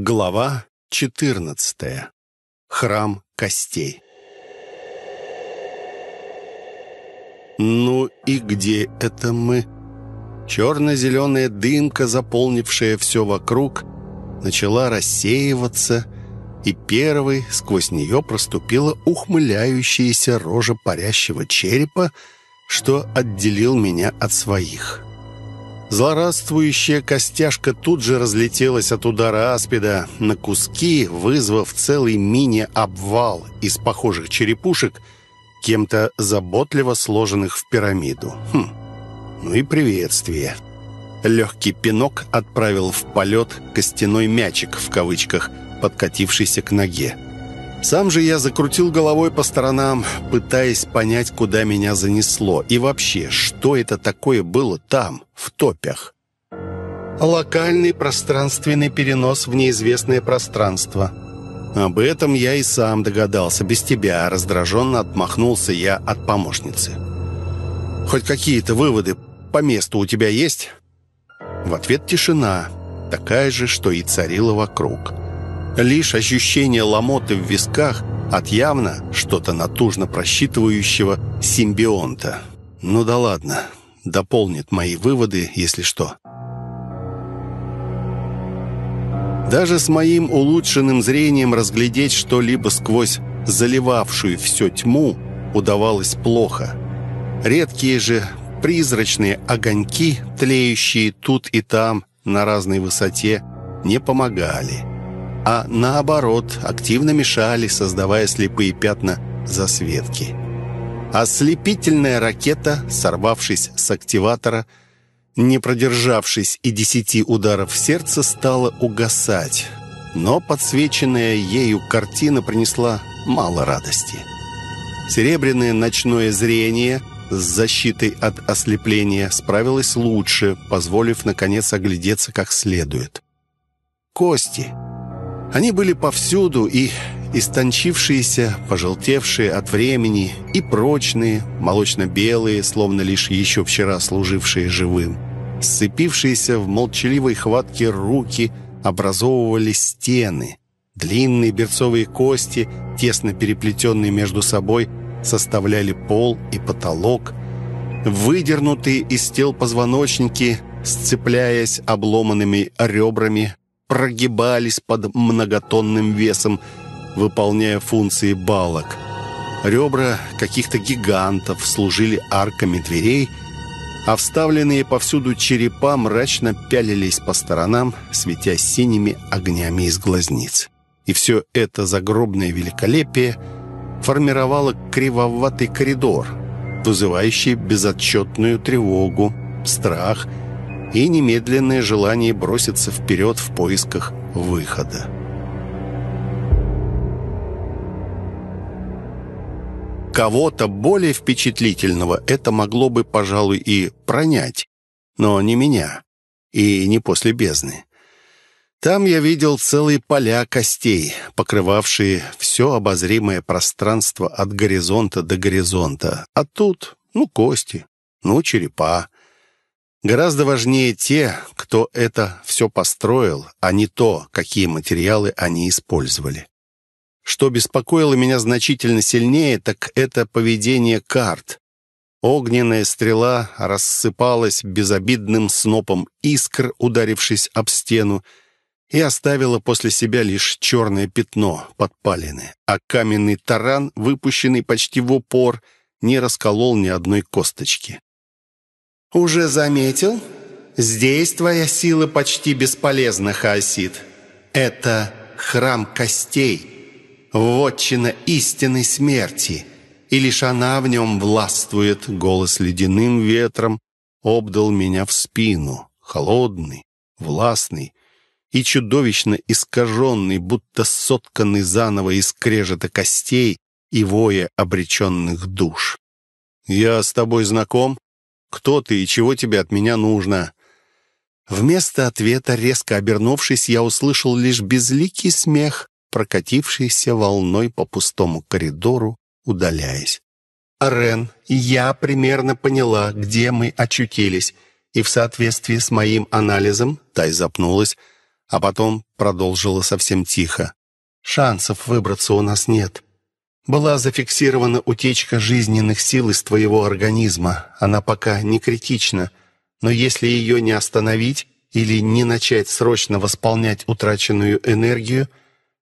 Глава 14. Храм костей. Ну и где это мы? Черно-зеленая дымка, заполнившая все вокруг, начала рассеиваться, и первой сквозь нее проступила ухмыляющаяся рожа парящего черепа, что отделил меня от своих. Злорадствующая костяшка тут же разлетелась от удара аспида на куски, вызвав целый мини-обвал из похожих черепушек, кем-то заботливо сложенных в пирамиду. Хм, ну и приветствие. Легкий пинок отправил в полет костяной мячик, в кавычках, подкатившийся к ноге. Сам же я закрутил головой по сторонам, пытаясь понять, куда меня занесло. И вообще, что это такое было там, в топях? Локальный пространственный перенос в неизвестное пространство. Об этом я и сам догадался. Без тебя раздраженно отмахнулся я от помощницы. Хоть какие-то выводы по месту у тебя есть? В ответ тишина, такая же, что и царила вокруг. Лишь ощущение ломоты в висках от явно что-то натужно просчитывающего симбионта. Ну да ладно, дополнит мои выводы, если что. Даже с моим улучшенным зрением разглядеть что-либо сквозь заливавшую все тьму удавалось плохо. Редкие же призрачные огоньки, тлеющие тут и там на разной высоте, не помогали а наоборот, активно мешали, создавая слепые пятна засветки. Ослепительная ракета, сорвавшись с активатора, не продержавшись и десяти ударов сердца, стала угасать. Но подсвеченная ею картина принесла мало радости. Серебряное ночное зрение с защитой от ослепления справилось лучше, позволив, наконец, оглядеться как следует. Кости — они были повсюду, и истончившиеся, пожелтевшие от времени, и прочные, молочно-белые, словно лишь еще вчера служившие живым. Сцепившиеся в молчаливой хватке руки образовывали стены. Длинные берцовые кости, тесно переплетенные между собой, составляли пол и потолок. Выдернутые из тел позвоночники, сцепляясь обломанными ребрами, прогибались под многотонным весом, выполняя функции балок. Ребра каких-то гигантов служили арками дверей, а вставленные повсюду черепа мрачно пялились по сторонам, светя синими огнями из глазниц. И все это загробное великолепие формировало кривоватый коридор, вызывающий безотчетную тревогу, страх – и немедленное желание броситься вперед в поисках выхода. Кого-то более впечатлительного это могло бы, пожалуй, и пронять, но не меня, и не после бездны. Там я видел целые поля костей, покрывавшие все обозримое пространство от горизонта до горизонта. А тут, ну, кости, ну, черепа. Гораздо важнее те, кто это все построил, а не то, какие материалы они использовали. Что беспокоило меня значительно сильнее, так это поведение карт. Огненная стрела рассыпалась безобидным снопом искр, ударившись об стену, и оставила после себя лишь черное пятно подпалины, а каменный таран, выпущенный почти в упор, не расколол ни одной косточки. «Уже заметил? Здесь твоя сила почти бесполезна, Хаосид. Это храм костей, вотчина истинной смерти, и лишь она в нем властвует. Голос ледяным ветром обдал меня в спину, холодный, властный и чудовищно искаженный, будто сотканный заново из скрежета костей и воя обреченных душ. «Я с тобой знаком?» Кто ты и чего тебе от меня нужно?» Вместо ответа, резко обернувшись, я услышал лишь безликий смех, прокатившийся волной по пустому коридору, удаляясь. «Рен, я примерно поняла, где мы очутились, и в соответствии с моим анализом, Тай запнулась, а потом продолжила совсем тихо. «Шансов выбраться у нас нет. Была зафиксирована утечка жизненных сил из твоего организма. Она пока не критична, но если ее не остановить или не начать срочно восполнять утраченную энергию,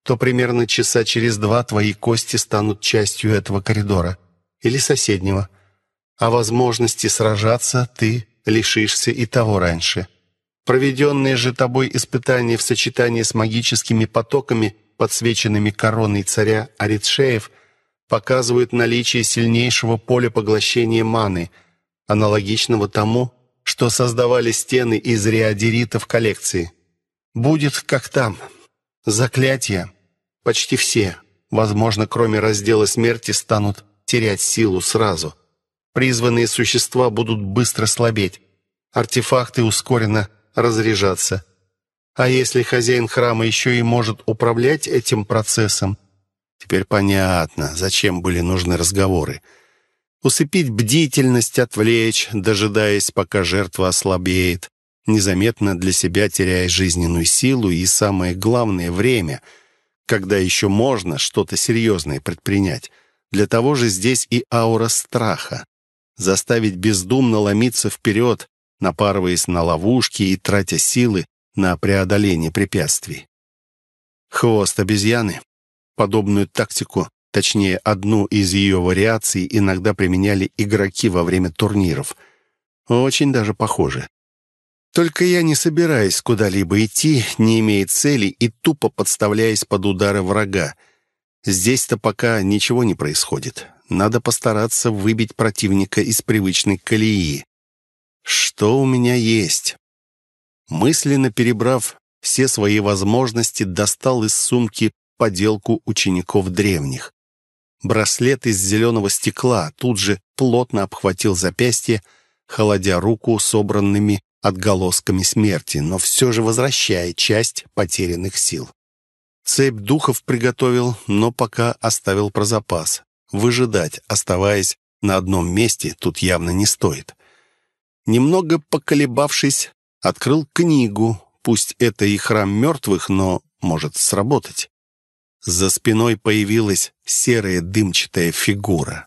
то примерно часа через два твои кости станут частью этого коридора или соседнего. А возможности сражаться ты лишишься и того раньше. Проведенные же тобой испытания в сочетании с магическими потоками, подсвеченными короной царя Аритшеев, показывают наличие сильнейшего поля поглощения маны, аналогичного тому, что создавали стены из реодерита в коллекции. Будет как там. Заклятия. Почти все, возможно, кроме раздела смерти, станут терять силу сразу. Призванные существа будут быстро слабеть. Артефакты ускоренно разряжаться. А если хозяин храма еще и может управлять этим процессом, теперь понятно, зачем были нужны разговоры усыпить бдительность, отвлечь, дожидаясь, пока жертва ослабеет, незаметно для себя теряя жизненную силу и, самое главное, время, когда еще можно что-то серьезное предпринять. Для того же здесь и аура страха. Заставить бездумно ломиться вперед, напарываясь на ловушки и тратя силы на преодоление препятствий. Хвост обезьяны. Подобную тактику Точнее, одну из ее вариаций иногда применяли игроки во время турниров. Очень даже похоже. Только я не собираюсь куда-либо идти, не имея цели и тупо подставляясь под удары врага. Здесь-то пока ничего не происходит. Надо постараться выбить противника из привычной колеи. Что у меня есть? Мысленно перебрав все свои возможности, достал из сумки поделку учеников древних. Браслет из зеленого стекла тут же плотно обхватил запястье, холодя руку собранными отголосками смерти, но все же возвращая часть потерянных сил. Цепь духов приготовил, но пока оставил про запас. Выжидать, оставаясь на одном месте, тут явно не стоит. Немного поколебавшись, открыл книгу, пусть это и храм мертвых, но может сработать. За спиной появилась серая дымчатая фигура.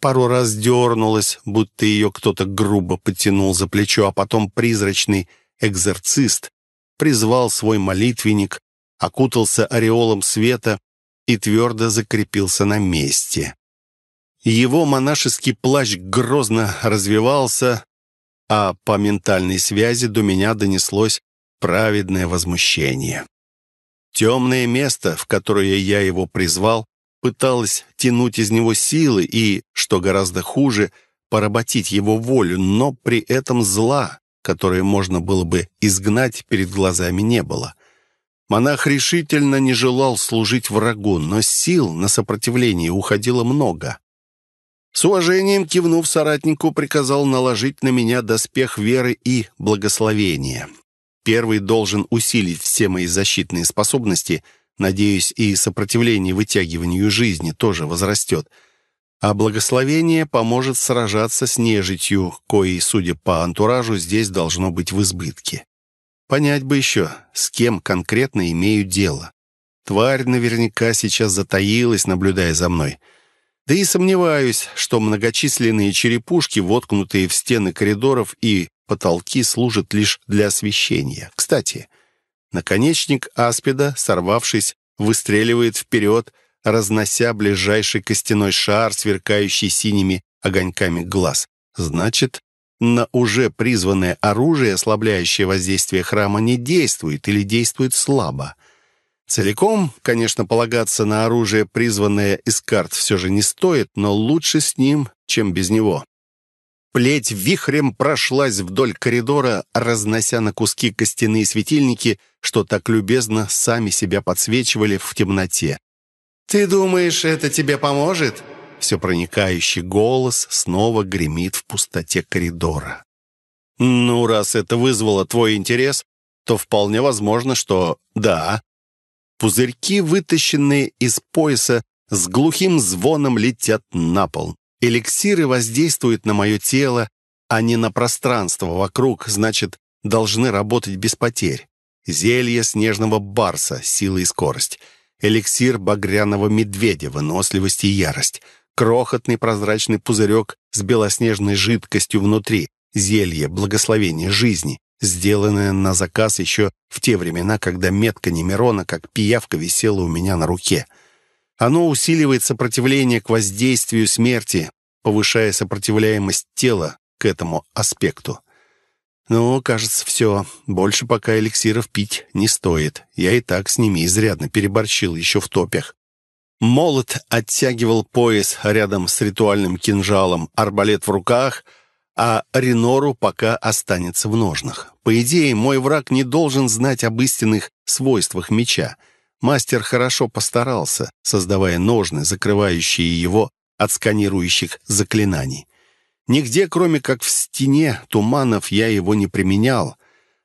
Пару раз дернулась, будто ее кто-то грубо потянул за плечо, а потом призрачный экзорцист призвал свой молитвенник, окутался ореолом света и твердо закрепился на месте. Его монашеский плащ грозно развивался, а по ментальной связи до меня донеслось праведное возмущение. Темное место, в которое я его призвал, пыталось тянуть из него силы и, что гораздо хуже, поработить его волю, но при этом зла, которое можно было бы изгнать, перед глазами не было. Монах решительно не желал служить врагу, но сил на сопротивление уходило много. С уважением кивнув соратнику, приказал наложить на меня доспех веры и благословения. Первый должен усилить все мои защитные способности. Надеюсь, и сопротивление вытягиванию жизни тоже возрастет. А благословение поможет сражаться с нежитью, коей, судя по антуражу, здесь должно быть в избытке. Понять бы еще, с кем конкретно имею дело. Тварь наверняка сейчас затаилась, наблюдая за мной. Да и сомневаюсь, что многочисленные черепушки, воткнутые в стены коридоров и потолки служат лишь для освещения. Кстати, наконечник аспида, сорвавшись, выстреливает вперед, разнося ближайший костяной шар, сверкающий синими огоньками глаз. Значит, на уже призванное оружие, ослабляющее воздействие храма, не действует или действует слабо. Целиком, конечно, полагаться на оружие, призванное из карт, все же не стоит, но лучше с ним, чем без него. Плеть вихрем прошлась вдоль коридора, разнося на куски костяные светильники, что так любезно сами себя подсвечивали в темноте. «Ты думаешь, это тебе поможет?» Все проникающий голос снова гремит в пустоте коридора. «Ну, раз это вызвало твой интерес, то вполне возможно, что да». Пузырьки, вытащенные из пояса, с глухим звоном летят на пол. Эликсиры воздействуют на мое тело, а не на пространство вокруг, значит, должны работать без потерь. зелье снежного барса, сила и скорость, эликсир багряного медведя, выносливость и ярость, крохотный прозрачный пузырек с белоснежной жидкостью внутри, зелье, благословение жизни, сделанное на заказ еще в те времена, когда метка Немирона, как пиявка, висела у меня на руке. Оно усиливает сопротивление к воздействию смерти, повышая сопротивляемость тела к этому аспекту. Ну, кажется, все. Больше пока эликсиров пить не стоит. Я и так с ними изрядно переборщил еще в топях. Молот оттягивал пояс рядом с ритуальным кинжалом, арбалет в руках, а Ренору пока останется в ножнах. По идее, мой враг не должен знать об истинных свойствах меча. Мастер хорошо постарался, создавая ножны, закрывающие его от сканирующих заклинаний. Нигде, кроме как в стене туманов, я его не применял.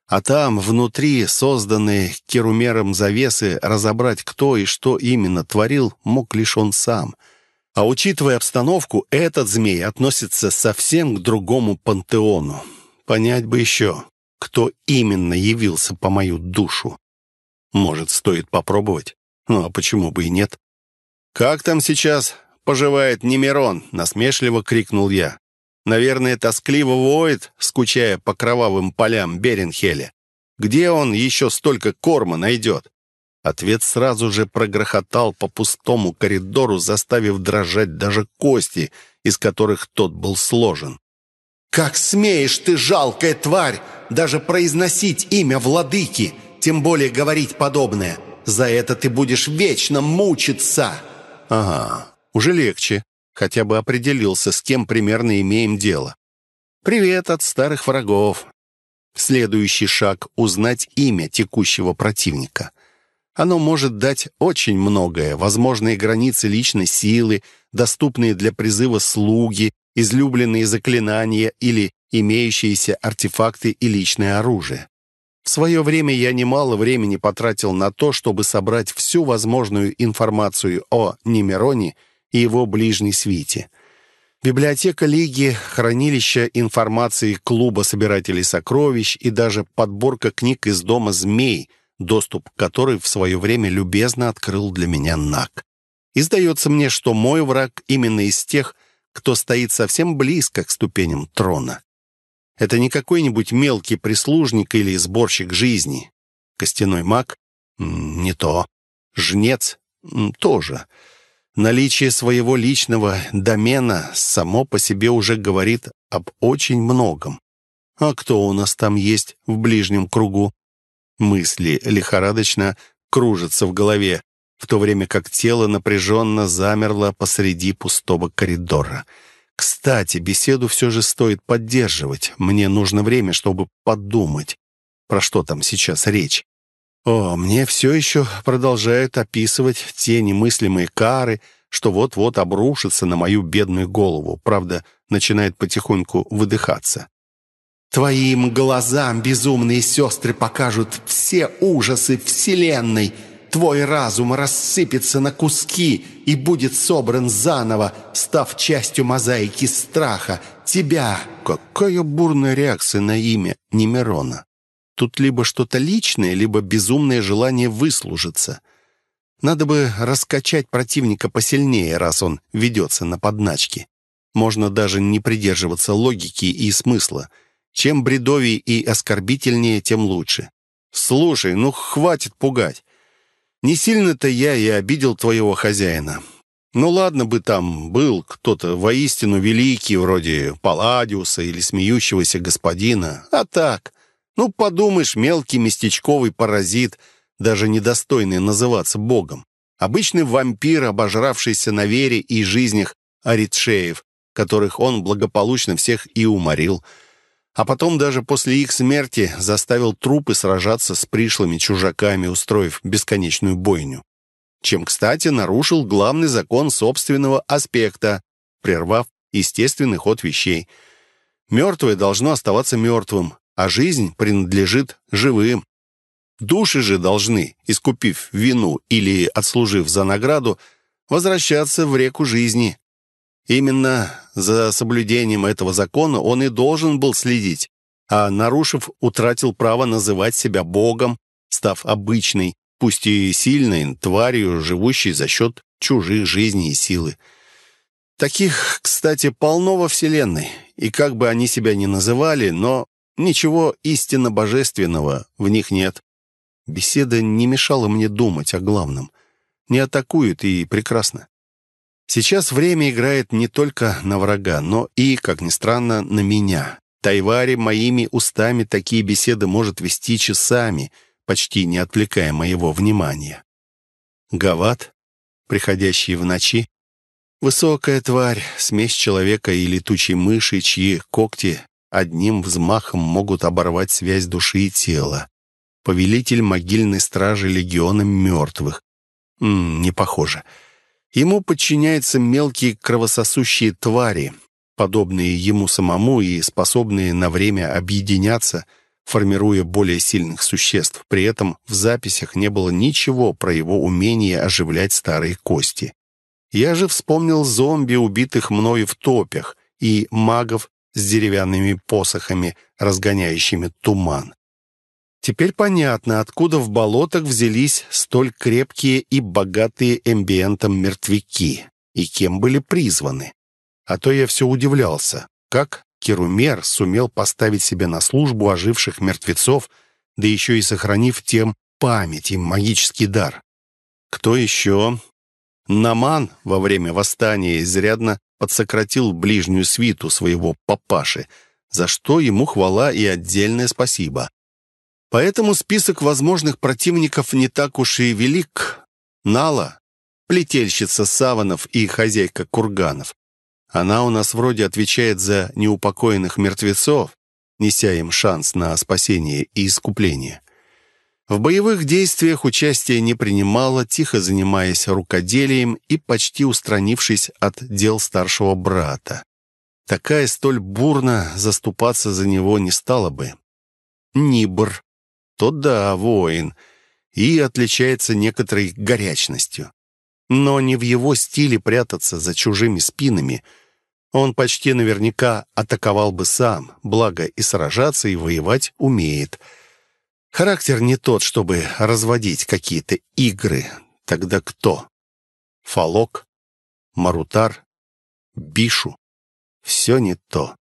А там, внутри, созданные Керумером завесы, разобрать, кто и что именно творил, мог лишь он сам. А учитывая обстановку, этот змей относится совсем к другому пантеону. Понять бы еще, кто именно явился по мою душу. Может, стоит попробовать? Ну, а почему бы и нет? «Как там сейчас поживает Немирон?» — насмешливо крикнул я. Наверное, тоскливо воет, скучая по кровавым полям Беренхеля. Где он еще столько корма найдет? Ответ сразу же прогрохотал по пустому коридору, заставив дрожать даже кости, из которых тот был сложен. «Как смеешь ты, жалкая тварь, даже произносить имя владыки, тем более говорить подобное? За это ты будешь вечно мучиться!» «Ага, уже легче хотя бы определился, с кем примерно имеем дело. Привет от старых врагов. Следующий шаг — узнать имя текущего противника. Оно может дать очень многое, возможные границы личной силы, доступные для призыва слуги, излюбленные заклинания или имеющиеся артефакты и личное оружие. В свое время я немало времени потратил на то, чтобы собрать всю возможную информацию о Немироне и его ближней свите. Библиотека Лиги, хранилище информации Клуба собирателей сокровищ и даже подборка книг из Дома змей, доступ к которой в свое время любезно открыл для меня Нак. И сдается мне, что мой враг именно из тех, кто стоит совсем близко к ступеням трона. Это не какой-нибудь мелкий прислужник или сборщик жизни. Костяной маг? Не то. Жнец? Тоже. Наличие своего личного домена само по себе уже говорит об очень многом. А кто у нас там есть в ближнем кругу? Мысли лихорадочно кружатся в голове, в то время как тело напряженно замерло посреди пустого коридора. Кстати, беседу все же стоит поддерживать. Мне нужно время, чтобы подумать, про что там сейчас речь. О, мне все еще продолжают описывать те немыслимые кары, что вот-вот обрушатся на мою бедную голову. Правда, начинает потихоньку выдыхаться. «Твоим глазам безумные сестры покажут все ужасы Вселенной. Твой разум рассыпется на куски и будет собран заново, став частью мозаики страха. Тебя...» Какая бурная реакция на имя Немирона. Тут либо что-то личное, либо безумное желание выслужиться. Надо бы раскачать противника посильнее, раз он ведется на подначки. Можно даже не придерживаться логики и смысла. Чем бредовее и оскорбительнее, тем лучше. «Слушай, ну хватит пугать. Не сильно-то я и обидел твоего хозяина. Ну ладно бы там был кто-то воистину великий, вроде Палладиуса или смеющегося господина, а так...» Ну, подумаешь, мелкий местечковый паразит, даже недостойный называться богом. Обычный вампир, обожравшийся на вере и жизнях аритшеев, которых он благополучно всех и уморил. А потом даже после их смерти заставил трупы сражаться с пришлыми чужаками, устроив бесконечную бойню. Чем, кстати, нарушил главный закон собственного аспекта, прервав естественный ход вещей. Мертвое должно оставаться мертвым, а жизнь принадлежит живым. Души же должны, искупив вину или отслужив за награду, возвращаться в реку жизни. Именно за соблюдением этого закона он и должен был следить, а, нарушив, утратил право называть себя Богом став обычной, пусть и сильной, тварью, живущей за счет чужих жизней и силы. Таких, кстати, полно во Вселенной, и как бы они себя ни называли, но ничего истинно божественного в них нет. Беседа не мешала мне думать о главном. Не атакуют, и прекрасно. Сейчас время играет не только на врага, но и, как ни странно, на меня. Тайвари моими устами такие беседы может вести часами, почти не отвлекая моего внимания. Гават, приходящий в ночи, высокая тварь, смесь человека и летучей мыши, чьи когти одним взмахом могут оборвать связь души и тела. Повелитель могильной стражи легиона мертвых. М -м, не похоже. Ему подчиняются мелкие кровососущие твари, подобные ему самому и способные на время объединяться, формируя более сильных существ. При этом в записях не было ничего про его умение оживлять старые кости. Я же вспомнил зомби, убитых мною в топях, и магов с деревянными посохами, разгоняющими туман. Теперь понятно, откуда в болотах взялись столь крепкие и богатые эмбиентом мертвяки, и кем были призваны. А то я все удивлялся, как Керумер сумел поставить себя на службу оживших мертвецов, да еще и сохранив тем память и магический дар. Кто еще? Наман во время восстания изрядно подсократил ближнюю свиту своего папаши, за что ему хвала и отдельное спасибо. Поэтому список возможных противников не так уж и велик. Нала, плетельщица саванов и хозяйка курганов. Она у нас вроде отвечает за неупокоенных мертвецов, неся им шанс на спасение и искупление. В боевых действиях участие не принимала, тихо занимаясь рукоделием и почти устранившись от дел старшего брата. Такая столь бурно заступаться за него не стала бы. Нибр то да, воин, и отличается некоторой горячностью. Но не в его стиле прятаться за чужими спинами. Он почти наверняка атаковал бы сам, благо и сражаться, и воевать умеет. Характер не тот, чтобы разводить какие-то игры. Тогда кто? Фалок? Марутар? Бишу? Все не то.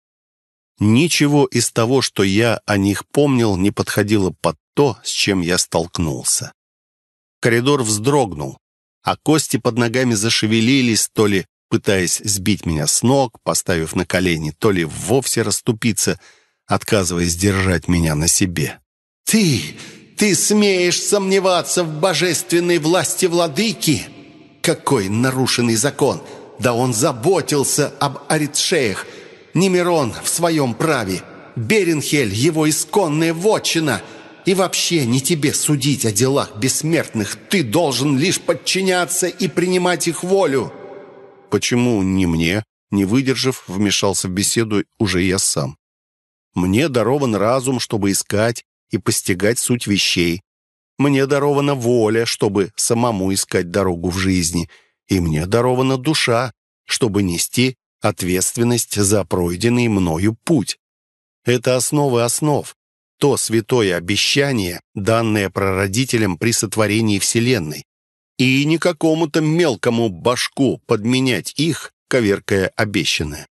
Ничего из того, что я о них помнил, не подходило под то, с чем я столкнулся. Коридор вздрогнул, а кости под ногами зашевелились, то ли пытаясь сбить меня с ног, поставив на колени, то ли вовсе расступиться, отказываясь держать меня на себе. «Ты! Ты смеешь сомневаться в божественной власти владыки? Какой нарушенный закон! Да он заботился об аритшеях! Немирон в своем праве! Беренхель — его исконная вотчина!» И вообще не тебе судить о делах бессмертных. Ты должен лишь подчиняться и принимать их волю». «Почему не мне?» Не выдержав, вмешался в беседу уже я сам. «Мне дарован разум, чтобы искать и постигать суть вещей. Мне дарована воля, чтобы самому искать дорогу в жизни. И мне дарована душа, чтобы нести ответственность за пройденный мною путь. Это основы основ, то святое обещание, данное прародителям при сотворении Вселенной, и не какому-то мелкому башку подменять их, коверкая обещанное.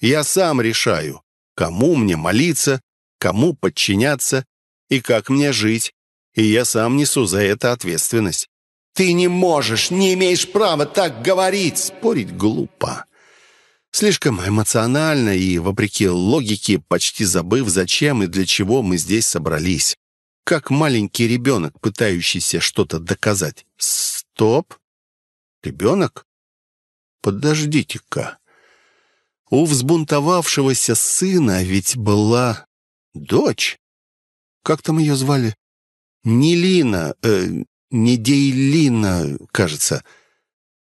Я сам решаю, кому мне молиться, кому подчиняться и как мне жить, и я сам несу за это ответственность. «Ты не можешь, не имеешь права так говорить!» Спорить глупо. Слишком эмоционально и, вопреки логике, почти забыв, зачем и для чего мы здесь собрались. Как маленький ребенок, пытающийся что-то доказать. Стоп! Ребенок? Подождите-ка. У взбунтовавшегося сына ведь была дочь. Как там ее звали? Нелина, э, не Дейлина, кажется.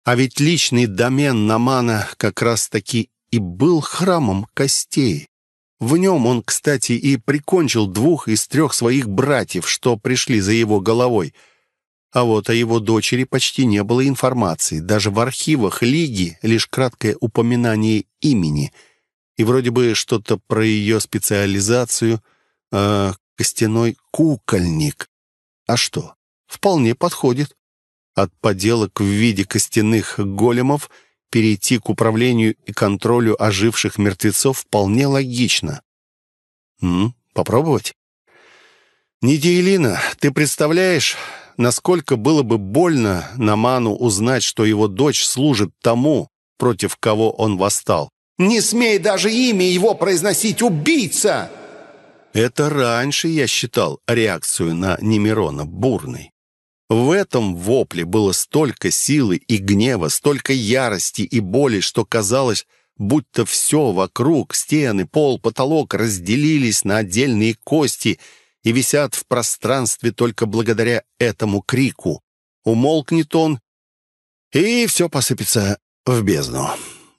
А ведь личный домен Намана как раз-таки и был храмом костей. В нем он, кстати, и прикончил двух из трех своих братьев, что пришли за его головой. А вот о его дочери почти не было информации. Даже в архивах Лиги лишь краткое упоминание имени. И вроде бы что-то про ее специализацию. Э, костяной кукольник. А что? Вполне подходит. От поделок в виде костяных големов перейти к управлению и контролю оживших мертвецов вполне логично. М, попробовать? Недейлина, ты представляешь, насколько было бы больно Наману узнать, что его дочь служит тому, против кого он восстал? «Не смей даже имя его произносить, убийца!» Это раньше я считал реакцию на Немирона бурной. В этом вопле было столько силы и гнева, столько ярости и боли, что казалось, будто все вокруг, стены, пол, потолок разделились на отдельные кости и висят в пространстве только благодаря этому крику. Умолкнет он, и все посыпется в бездну.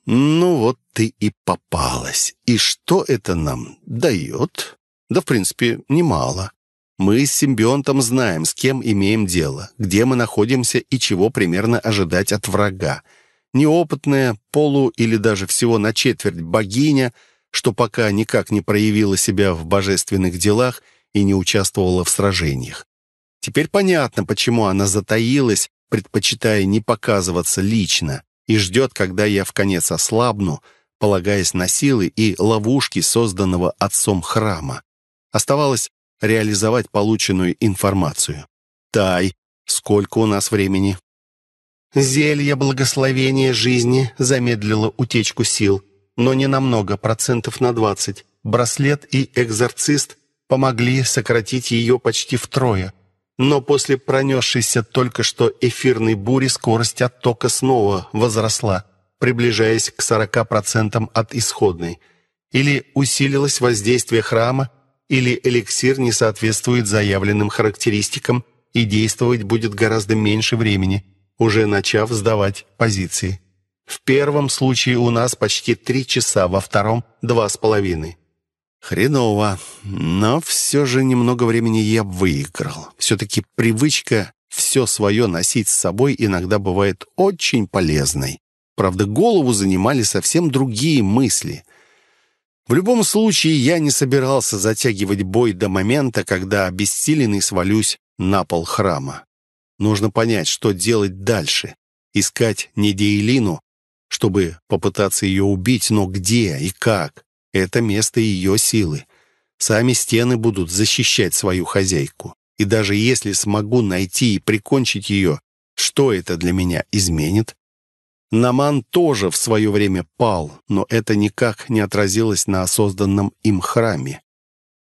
Ну вот ты и попалась. И что это нам дает? Да, в принципе, немало. Мы с симбионтом знаем, с кем имеем дело, где мы находимся и чего примерно ожидать от врага. Неопытная, полу или даже всего на четверть богиня, что пока никак не проявила себя в божественных делах и не участвовала в сражениях. Теперь понятно, почему она затаилась, предпочитая не показываться лично, и ждет, когда я в конец ослабну, полагаясь на силы и ловушки созданного отцом храма. Оставалось реализовать полученную информацию. «Тай, сколько у нас времени?» Зелье благословения жизни замедлило утечку сил, но не намного, процентов на 20. Браслет и экзорцист помогли сократить ее почти втрое. Но после пронесшейся только что эфирной бури скорость оттока снова возросла, приближаясь к 40% от исходной. Или усилилось воздействие храма, или эликсир не соответствует заявленным характеристикам и действовать будет гораздо меньше времени, уже начав сдавать позиции. В первом случае у нас почти три часа, во втором — два с половиной. Хреново, но все же немного времени я выиграл. Все-таки привычка все свое носить с собой иногда бывает очень полезной. Правда, голову занимали совсем другие мысли. В любом случае, я не собирался затягивать бой до момента, когда обессиленный свалюсь на пол храма. Нужно понять, что делать дальше. Искать Недейлину, чтобы попытаться ее убить, но где и как? Это место ее силы. Сами стены будут защищать свою хозяйку. И даже если смогу найти и прикончить ее, что это для меня изменит? Наман тоже в свое время пал, но это никак не отразилось на созданном им храме.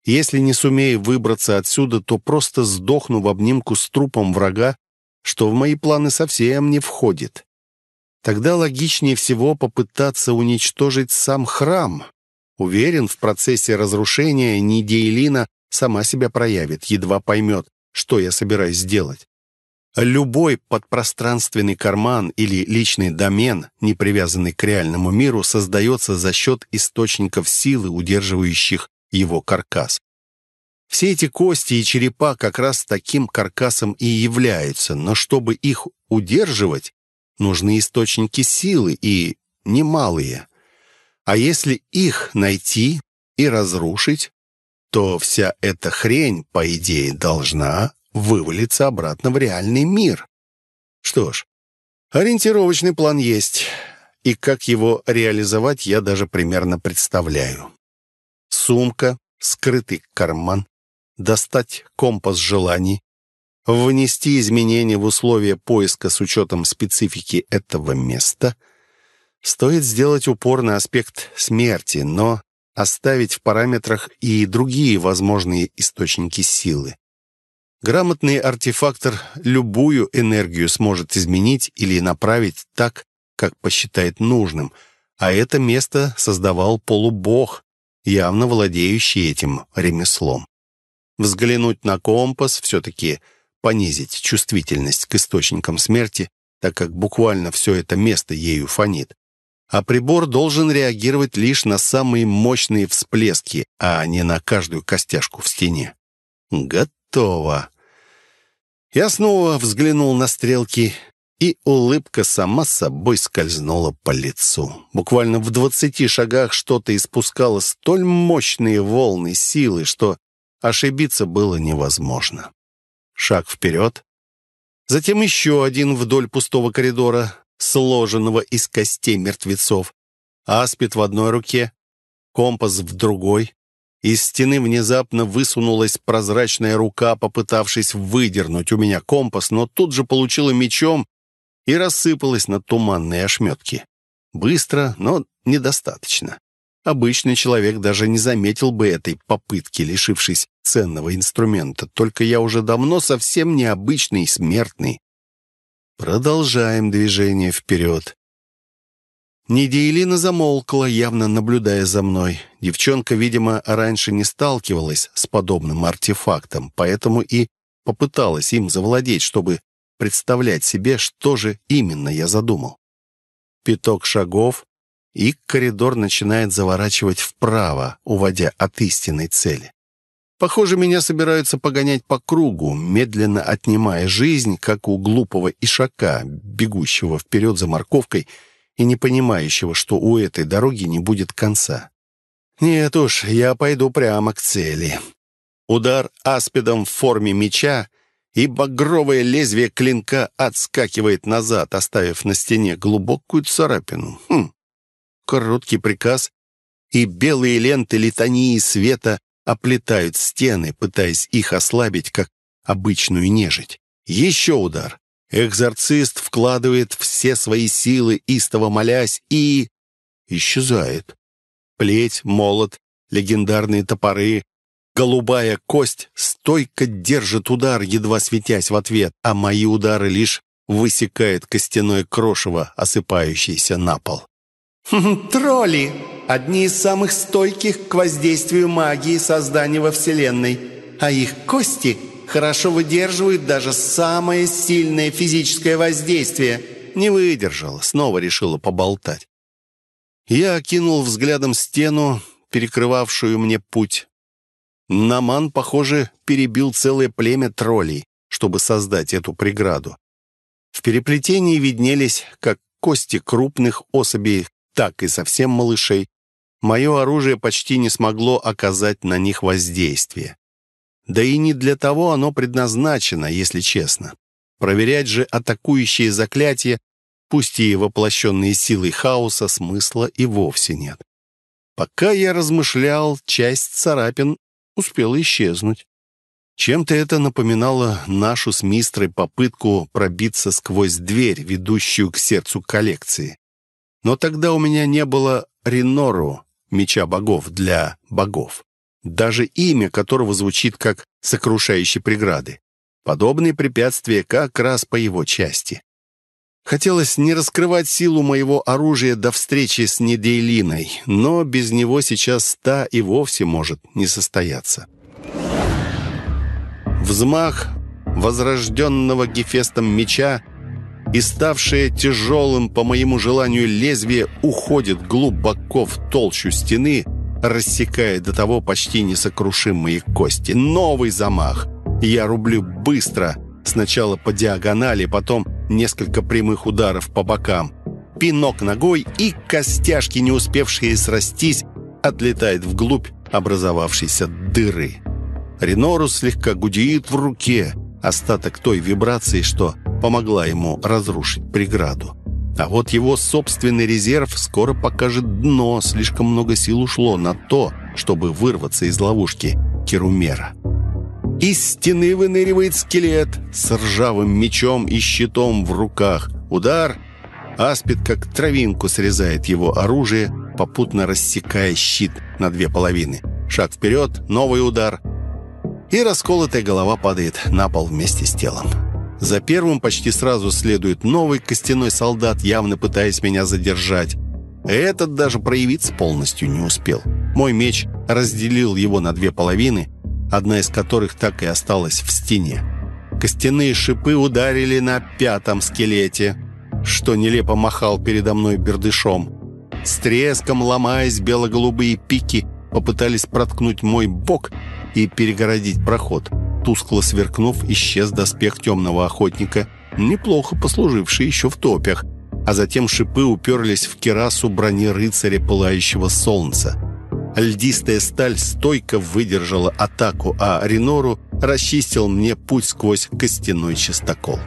Если не сумею выбраться отсюда, то просто сдохну в обнимку с трупом врага, что в мои планы совсем не входит. Тогда логичнее всего попытаться уничтожить сам храм. Уверен, в процессе разрушения Нидейлина сама себя проявит, едва поймет, что я собираюсь сделать. Любой подпространственный карман или личный домен, не привязанный к реальному миру, создается за счет источников силы, удерживающих его каркас. Все эти кости и черепа как раз таким каркасом и являются, но чтобы их удерживать, нужны источники силы и немалые. А если их найти и разрушить, то вся эта хрень, по идее, должна вывалиться обратно в реальный мир. Что ж, ориентировочный план есть, и как его реализовать я даже примерно представляю. Сумка, скрытый карман, достать компас желаний, внести изменения в условия поиска с учетом специфики этого места. Стоит сделать упор на аспект смерти, но оставить в параметрах и другие возможные источники силы. Грамотный артефактор любую энергию сможет изменить или направить так, как посчитает нужным, а это место создавал полубог, явно владеющий этим ремеслом. Взглянуть на компас, все-таки понизить чувствительность к источникам смерти, так как буквально все это место ею фонит. А прибор должен реагировать лишь на самые мощные всплески, а не на каждую костяшку в стене. Готово. Я снова взглянул на стрелки, и улыбка сама собой скользнула по лицу. Буквально в двадцати шагах что-то испускало столь мощные волны силы, что ошибиться было невозможно. Шаг вперед. Затем еще один вдоль пустого коридора, сложенного из костей мертвецов. Аспид в одной руке, компас в другой. Из стены внезапно высунулась прозрачная рука, попытавшись выдернуть у меня компас, но тут же получила мечом и рассыпалась на туманные ошметки. Быстро, но недостаточно. Обычный человек даже не заметил бы этой попытки, лишившись ценного инструмента. Только я уже давно совсем необычный смертный. Продолжаем движение вперед. Недейлина замолкла, явно наблюдая за мной. Девчонка, видимо, раньше не сталкивалась с подобным артефактом, поэтому и попыталась им завладеть, чтобы представлять себе, что же именно я задумал. Пяток шагов, и коридор начинает заворачивать вправо, уводя от истинной цели. Похоже, меня собираются погонять по кругу, медленно отнимая жизнь, как у глупого ишака, бегущего вперед за морковкой и не понимающего, что у этой дороги не будет конца. Нет уж, я пойду прямо к цели. Удар аспидом в форме меча, и багровое лезвие клинка отскакивает назад, оставив на стене глубокую царапину. Хм, короткий приказ, и белые ленты литании света оплетают стены, пытаясь их ослабить, как обычную нежить. Еще удар. Экзорцист вкладывает все свои силы, истово молясь, и... исчезает. Плеть, молот, легендарные топоры, голубая кость стойко держит удар, едва светясь в ответ, а мои удары лишь высекает костяное крошево, осыпающееся на пол. Тролли – одни из самых стойких к воздействию магии создания во Вселенной, а их кости хорошо выдерживают даже самое сильное физическое воздействие. Не выдержала, снова решила поболтать. Я окинул взглядом стену, перекрывавшую мне путь. Наман, похоже, перебил целое племя троллей, чтобы создать эту преграду. В переплетении виднелись как кости крупных особей так и совсем малышей, мое оружие почти не смогло оказать на них воздействие. Да и не для того оно предназначено, если честно. Проверять же атакующие заклятия, пусть и воплощенные силой хаоса, смысла и вовсе нет. Пока я размышлял, часть царапин успела исчезнуть. Чем-то это напоминало нашу с Мистрой попытку пробиться сквозь дверь, ведущую к сердцу коллекции. Но тогда у меня не было Ринору, меча богов для богов, даже имя которого звучит как сокрушающие преграды. Подобные препятствия как раз по его части. Хотелось не раскрывать силу моего оружия до встречи с Недейлиной, но без него сейчас ста и вовсе может не состояться. Взмах возрожденного Гефестом меча и ставшее тяжелым по моему желанию лезвие уходит глубоко в толщу стены, рассекая до того почти несокрушимые кости. Новый замах. Я рублю быстро, сначала по диагонали, потом несколько прямых ударов по бокам. Пинок ногой, и костяшки, не успевшие срастись, отлетает вглубь образовавшейся дыры. Ренорус слегка гудеет в руке, остаток той вибрации, что помогла ему разрушить преграду. А вот его собственный резерв скоро покажет дно, слишком много сил ушло на то, чтобы вырваться из ловушки Керумера. Из стены выныривает скелет с ржавым мечом и щитом в руках. Удар. Аспид как травинку срезает его оружие, попутно рассекая щит на две половины. Шаг вперед, новый удар. И расколотая голова падает на пол вместе с телом. За первым почти сразу следует новый костяной солдат, явно пытаясь меня задержать. Этот даже проявиться полностью не успел. Мой меч разделил его на две половины, одна из которых так и осталась в стене. Костяные шипы ударили на пятом скелете, что нелепо махал передо мной бердышом. С треском, ломаясь, бело-голубые пики попытались проткнуть мой бок и перегородить проход – тускло сверкнув, исчез доспех темного охотника, неплохо послуживший еще в топях, а затем шипы уперлись в керасу брони рыцаря пылающего солнца. Льдистая сталь стойко выдержала атаку, а Ренору расчистил мне путь сквозь костяной частокол.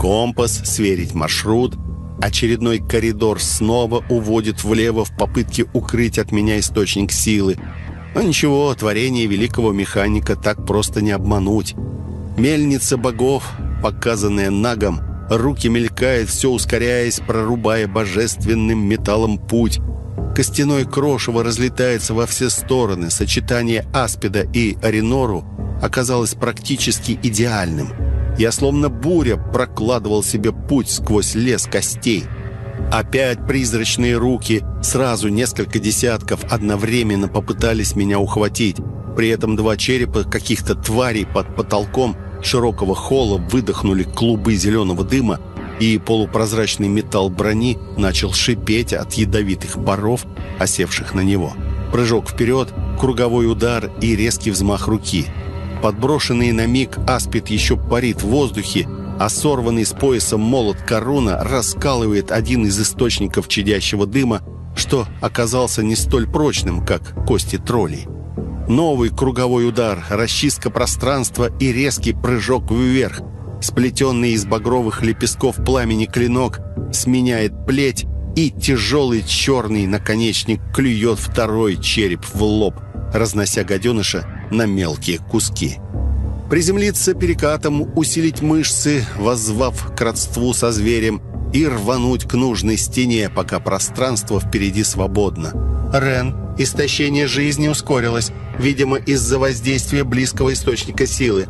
Компас, сверить маршрут. Очередной коридор снова уводит влево в попытке укрыть от меня источник силы. Но ничего, творение великого механика так просто не обмануть. Мельница богов, показанная нагом, руки мелькает, все ускоряясь, прорубая божественным металлом путь. Костяной крошево разлетается во все стороны. Сочетание аспида и аринору оказалось практически идеальным. Я словно буря прокладывал себе путь сквозь лес костей. Опять призрачные руки, сразу несколько десятков одновременно попытались меня ухватить. При этом два черепа каких-то тварей под потолком широкого холла выдохнули клубы зеленого дыма, и полупрозрачный металл брони начал шипеть от ядовитых паров, осевших на него. Прыжок вперед, круговой удар и резкий взмах руки. Подброшенный на миг аспид еще парит в воздухе, а сорванный с пояса молот коруна раскалывает один из источников чадящего дыма, что оказался не столь прочным, как кости троллей. Новый круговой удар, расчистка пространства и резкий прыжок вверх. Сплетенный из багровых лепестков пламени клинок сменяет плеть, и тяжелый черный наконечник клюет второй череп в лоб, разнося гаденыша на мелкие куски. Приземлиться перекатом, усилить мышцы, воззвав к родству со зверем и рвануть к нужной стене, пока пространство впереди свободно. «Рен, истощение жизни ускорилось, видимо, из-за воздействия близкого источника силы.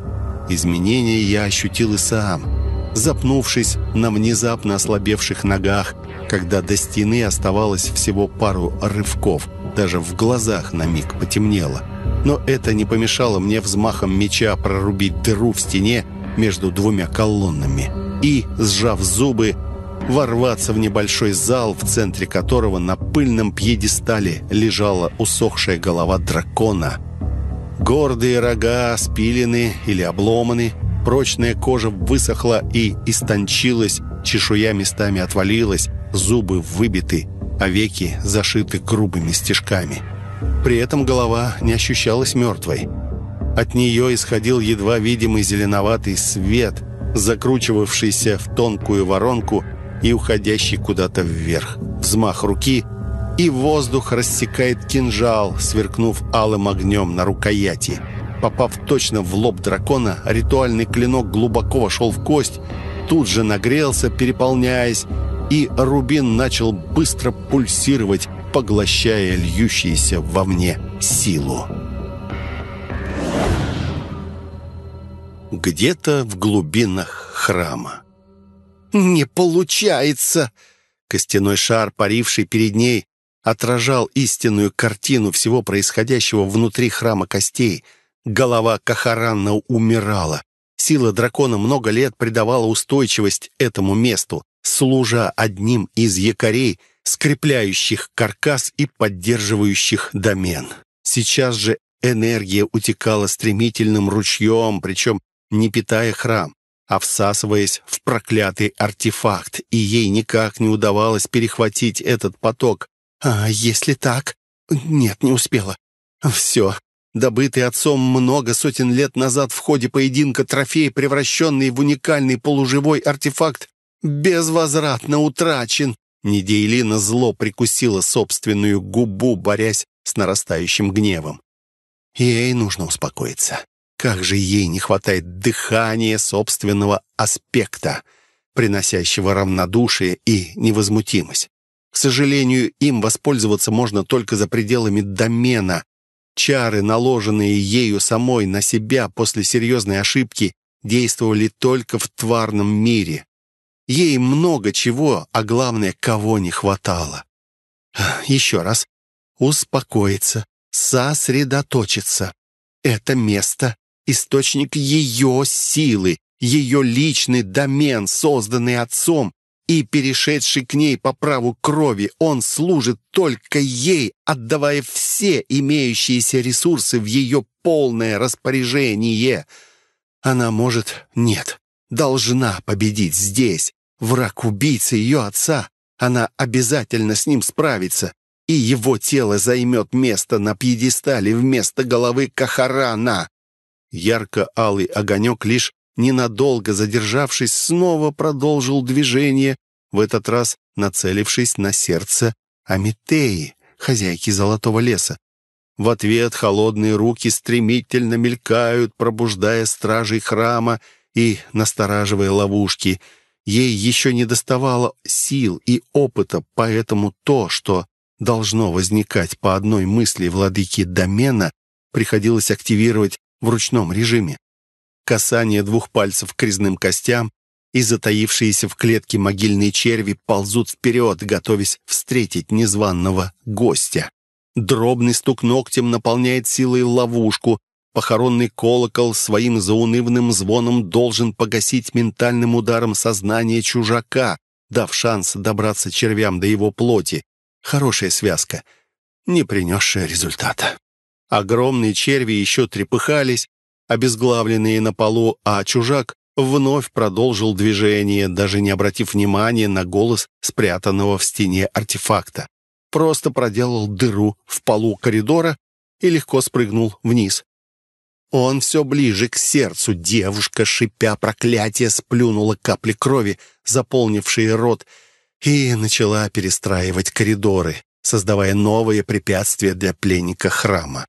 Изменения я ощутил и сам, запнувшись на внезапно ослабевших ногах, когда до стены оставалось всего пару рывков, даже в глазах на миг потемнело. Но это не помешало мне взмахом меча прорубить дыру в стене между двумя колоннами и, сжав зубы, ворваться в небольшой зал, в центре которого на пыльном пьедестале лежала усохшая голова дракона – Гордые рога спилены или обломаны, прочная кожа высохла и истончилась, чешуя местами отвалилась, зубы выбиты, а веки зашиты грубыми стежками. При этом голова не ощущалась мертвой. От нее исходил едва видимый зеленоватый свет, закручивавшийся в тонкую воронку и уходящий куда-то вверх. Взмах руки, и воздух рассекает кинжал, сверкнув алым огнем на рукояти. Попав точно в лоб дракона, ритуальный клинок глубоко вошел в кость, тут же нагрелся, переполняясь, и рубин начал быстро пульсировать, поглощая льющуюся во мне силу. Где-то в глубинах храма. «Не получается!» Костяной шар, паривший перед ней, отражал истинную картину всего происходящего внутри храма костей. Голова Кахаранна умирала. Сила дракона много лет придавала устойчивость этому месту, служа одним из якорей, скрепляющих каркас и поддерживающих домен. Сейчас же энергия утекала стремительным ручьем, причем не питая храм, а всасываясь в проклятый артефакт, и ей никак не удавалось перехватить этот поток, «А если так?» «Нет, не успела. Все. Добытый отцом много сотен лет назад в ходе поединка трофей, превращенный в уникальный полуживой артефакт, безвозвратно утрачен». Недейлина зло прикусила собственную губу, борясь с нарастающим гневом. Ей нужно успокоиться. Как же ей не хватает дыхания собственного аспекта, приносящего равнодушие и невозмутимость. К сожалению, им воспользоваться можно только за пределами домена. Чары, наложенные ею самой на себя после серьезной ошибки, действовали только в тварном мире. Ей много чего, а главное, кого не хватало. Еще раз. Успокоиться, сосредоточиться. Это место — источник ее силы, ее личный домен, созданный отцом, и перешедший к ней по праву крови, он служит только ей, отдавая все имеющиеся ресурсы в ее полное распоряжение. Она может, нет, должна победить здесь. Враг убийцы ее отца. Она обязательно с ним справится, и его тело займет место на пьедестале вместо головы Кахарана. Ярко-алый огонек, лишь ненадолго задержавшись, снова продолжил движение, в этот раз нацелившись на сердце Амитеи, хозяйки Золотого леса. В ответ холодные руки стремительно мелькают, пробуждая стражей храма и настораживая ловушки. Ей еще не доставало сил и опыта, поэтому то, что должно возникать по одной мысли владыки домена, приходилось активировать в ручном режиме. Касание двух пальцев к резным костям и затаившиеся в клетке могильные черви ползут вперед, готовясь встретить незваного гостя. Дробный стук ногтем наполняет силой ловушку. Похоронный колокол своим заунывным звоном должен погасить ментальным ударом сознание чужака, дав шанс добраться червям до его плоти. Хорошая связка, не принесшая результата. Огромные черви еще трепыхались, обезглавленные на полу, а чужак вновь продолжил движение, даже не обратив внимания на голос спрятанного в стене артефакта. Просто проделал дыру в полу коридора и легко спрыгнул вниз. Он все ближе к сердцу. Девушка, шипя проклятие, сплюнула капли крови, заполнившие рот, и начала перестраивать коридоры, создавая новые препятствия для пленника храма.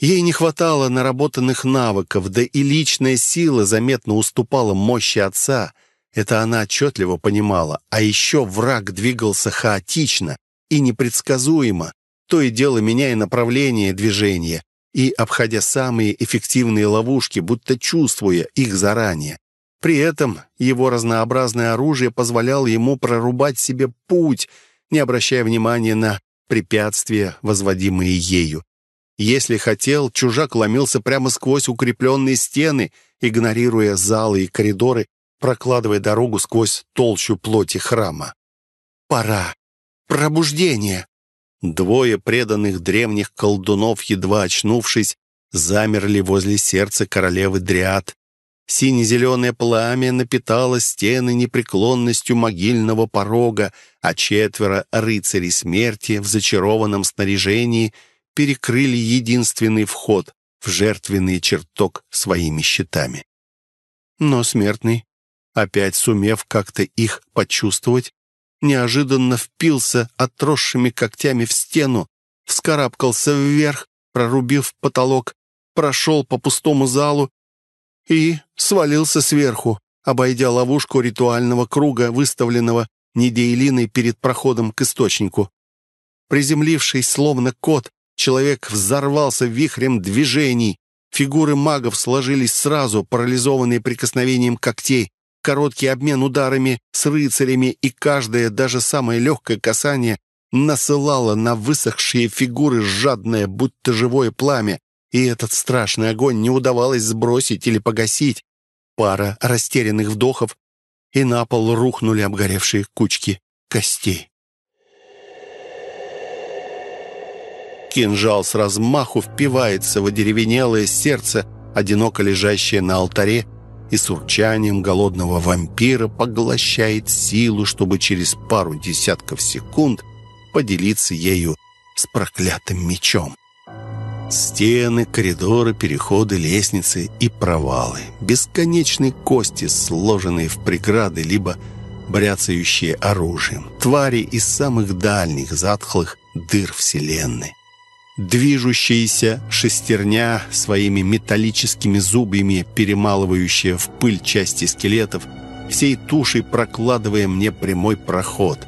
Ей не хватало наработанных навыков, да и личная сила заметно уступала мощи отца. Это она отчетливо понимала. А еще враг двигался хаотично и непредсказуемо, то и дело меняя направление движения и обходя самые эффективные ловушки, будто чувствуя их заранее. При этом его разнообразное оружие позволяло ему прорубать себе путь, не обращая внимания на препятствия, возводимые ею. Если хотел, чужак ломился прямо сквозь укрепленные стены, игнорируя залы и коридоры, прокладывая дорогу сквозь толщу плоти храма. «Пора! Пробуждение!» Двое преданных древних колдунов, едва очнувшись, замерли возле сердца королевы Дриад. Сине-зеленое пламя напитало стены непреклонностью могильного порога, а четверо рыцарей смерти в зачарованном снаряжении — перекрыли единственный вход в жертвенный чертог своими щитами. Но смертный, опять сумев как-то их почувствовать, неожиданно впился отросшими когтями в стену, вскарабкался вверх, прорубив потолок, прошел по пустому залу и свалился сверху, обойдя ловушку ритуального круга, выставленного Недейлиной перед проходом к источнику. Приземлившись, словно кот, Человек взорвался вихрем движений. Фигуры магов сложились сразу, парализованные прикосновением когтей. Короткий обмен ударами с рыцарями и каждое, даже самое легкое касание насылало на высохшие фигуры жадное, будто живое пламя. И этот страшный огонь не удавалось сбросить или погасить. Пара растерянных вдохов, и на пол рухнули обгоревшие кучки костей. Кинжал с размаху впивается в одеревенелое сердце, одиноко лежащее на алтаре, и с урчанием голодного вампира поглощает силу, чтобы через пару десятков секунд поделиться ею с проклятым мечом. Стены, коридоры, переходы, лестницы и провалы. Бесконечные кости, сложенные в преграды, либо бряцающие оружием. Твари из самых дальних, затхлых дыр Вселенной. Движущаяся шестерня своими металлическими зубьями, перемалывающая в пыль части скелетов, всей тушей прокладывая мне прямой проход.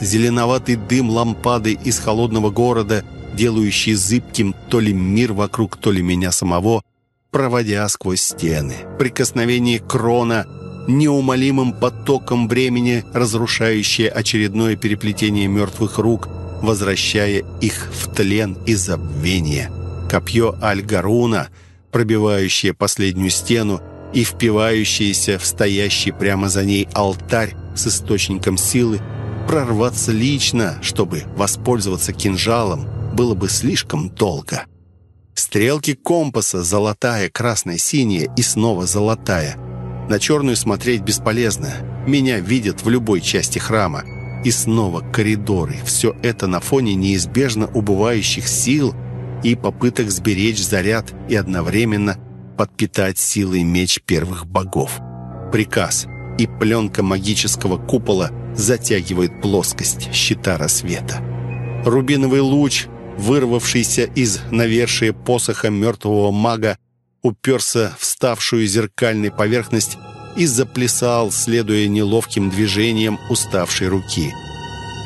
Зеленоватый дым лампады из холодного города, делающий зыбким то ли мир вокруг, то ли меня самого, проводя сквозь стены. Прикосновение крона неумолимым потоком времени, разрушающее очередное переплетение мертвых рук — возвращая их в тлен и забвение. Копье Аль-Гаруна, пробивающее последнюю стену и впивающееся в стоящий прямо за ней алтарь с источником силы, прорваться лично, чтобы воспользоваться кинжалом, было бы слишком долго. Стрелки компаса золотая, красная, синяя и снова золотая. На черную смотреть бесполезно. Меня видят в любой части храма. И снова коридоры. Все это на фоне неизбежно убывающих сил и попыток сберечь заряд и одновременно подпитать силой меч первых богов. Приказ, и пленка магического купола затягивает плоскость щита рассвета. Рубиновый луч, вырвавшийся из навершия посоха мертвого мага, уперся в ставшую зеркальной поверхность и заплясал, следуя неловким движением уставшей руки.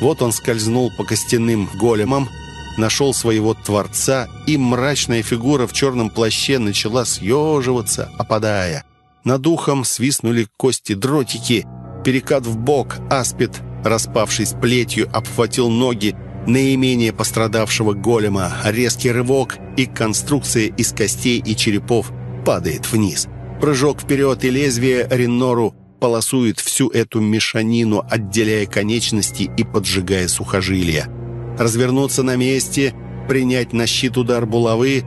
Вот он скользнул по костяным големам, нашел своего Творца, и мрачная фигура в черном плаще начала съеживаться, опадая. Над ухом свистнули кости-дротики, перекат в бок, аспид, распавшись плетью, обхватил ноги наименее пострадавшего голема, резкий рывок, и конструкция из костей и черепов падает вниз. Прыжок вперед, и лезвие Ренору полосует всю эту мешанину, отделяя конечности и поджигая сухожилия развернуться на месте, принять на щит удар булавы,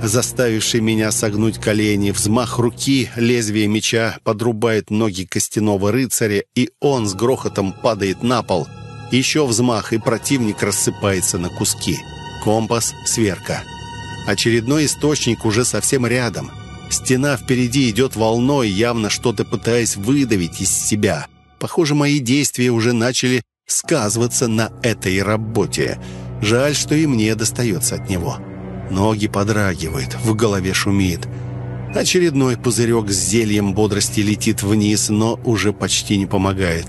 заставивший меня согнуть колени. Взмах руки, лезвие меча подрубает ноги костяного рыцаря, и он с грохотом падает на пол. Еще взмах, и противник рассыпается на куски. Компас, сверка. Очередной источник уже совсем рядом. Стена впереди идет волной, явно что-то пытаясь выдавить из себя. Похоже, мои действия уже начали сказываться на этой работе. Жаль, что и мне достается от него. Ноги подрагивают, в голове шумит. Очередной пузырек с зельем бодрости летит вниз, но уже почти не помогает.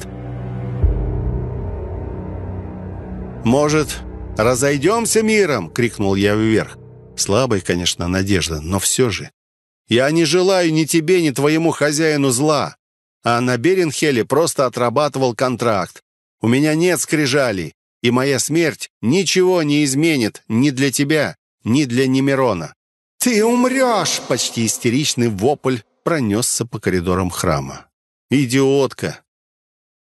«Может, разойдемся миром?» — крикнул я вверх. Слабая, конечно, надежда, но все же. «Я не желаю ни тебе, ни твоему хозяину зла, а на Беренхеле просто отрабатывал контракт. У меня нет скрижалей, и моя смерть ничего не изменит ни для тебя, ни для Немирона». «Ты умрешь!» — почти истеричный вопль пронесся по коридорам храма. «Идиотка!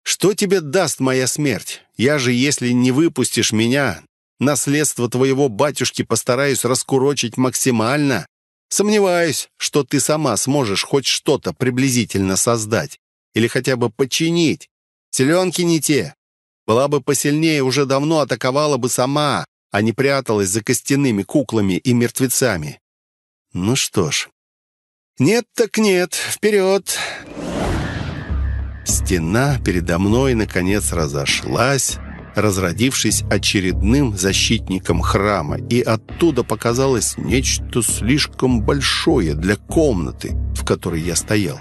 Что тебе даст моя смерть? Я же, если не выпустишь меня, наследство твоего батюшки постараюсь раскурочить максимально. Сомневаюсь, что ты сама сможешь хоть что-то приблизительно создать или хотя бы починить. Селенки не те. Была бы посильнее, уже давно атаковала бы сама, а не пряталась за костяными куклами и мертвецами. Ну что ж. Нет так нет, вперед. Стена передо мной, наконец, разошлась, разродившись очередным защитником храма, и оттуда показалось нечто слишком большое для комнаты, в которой я стоял.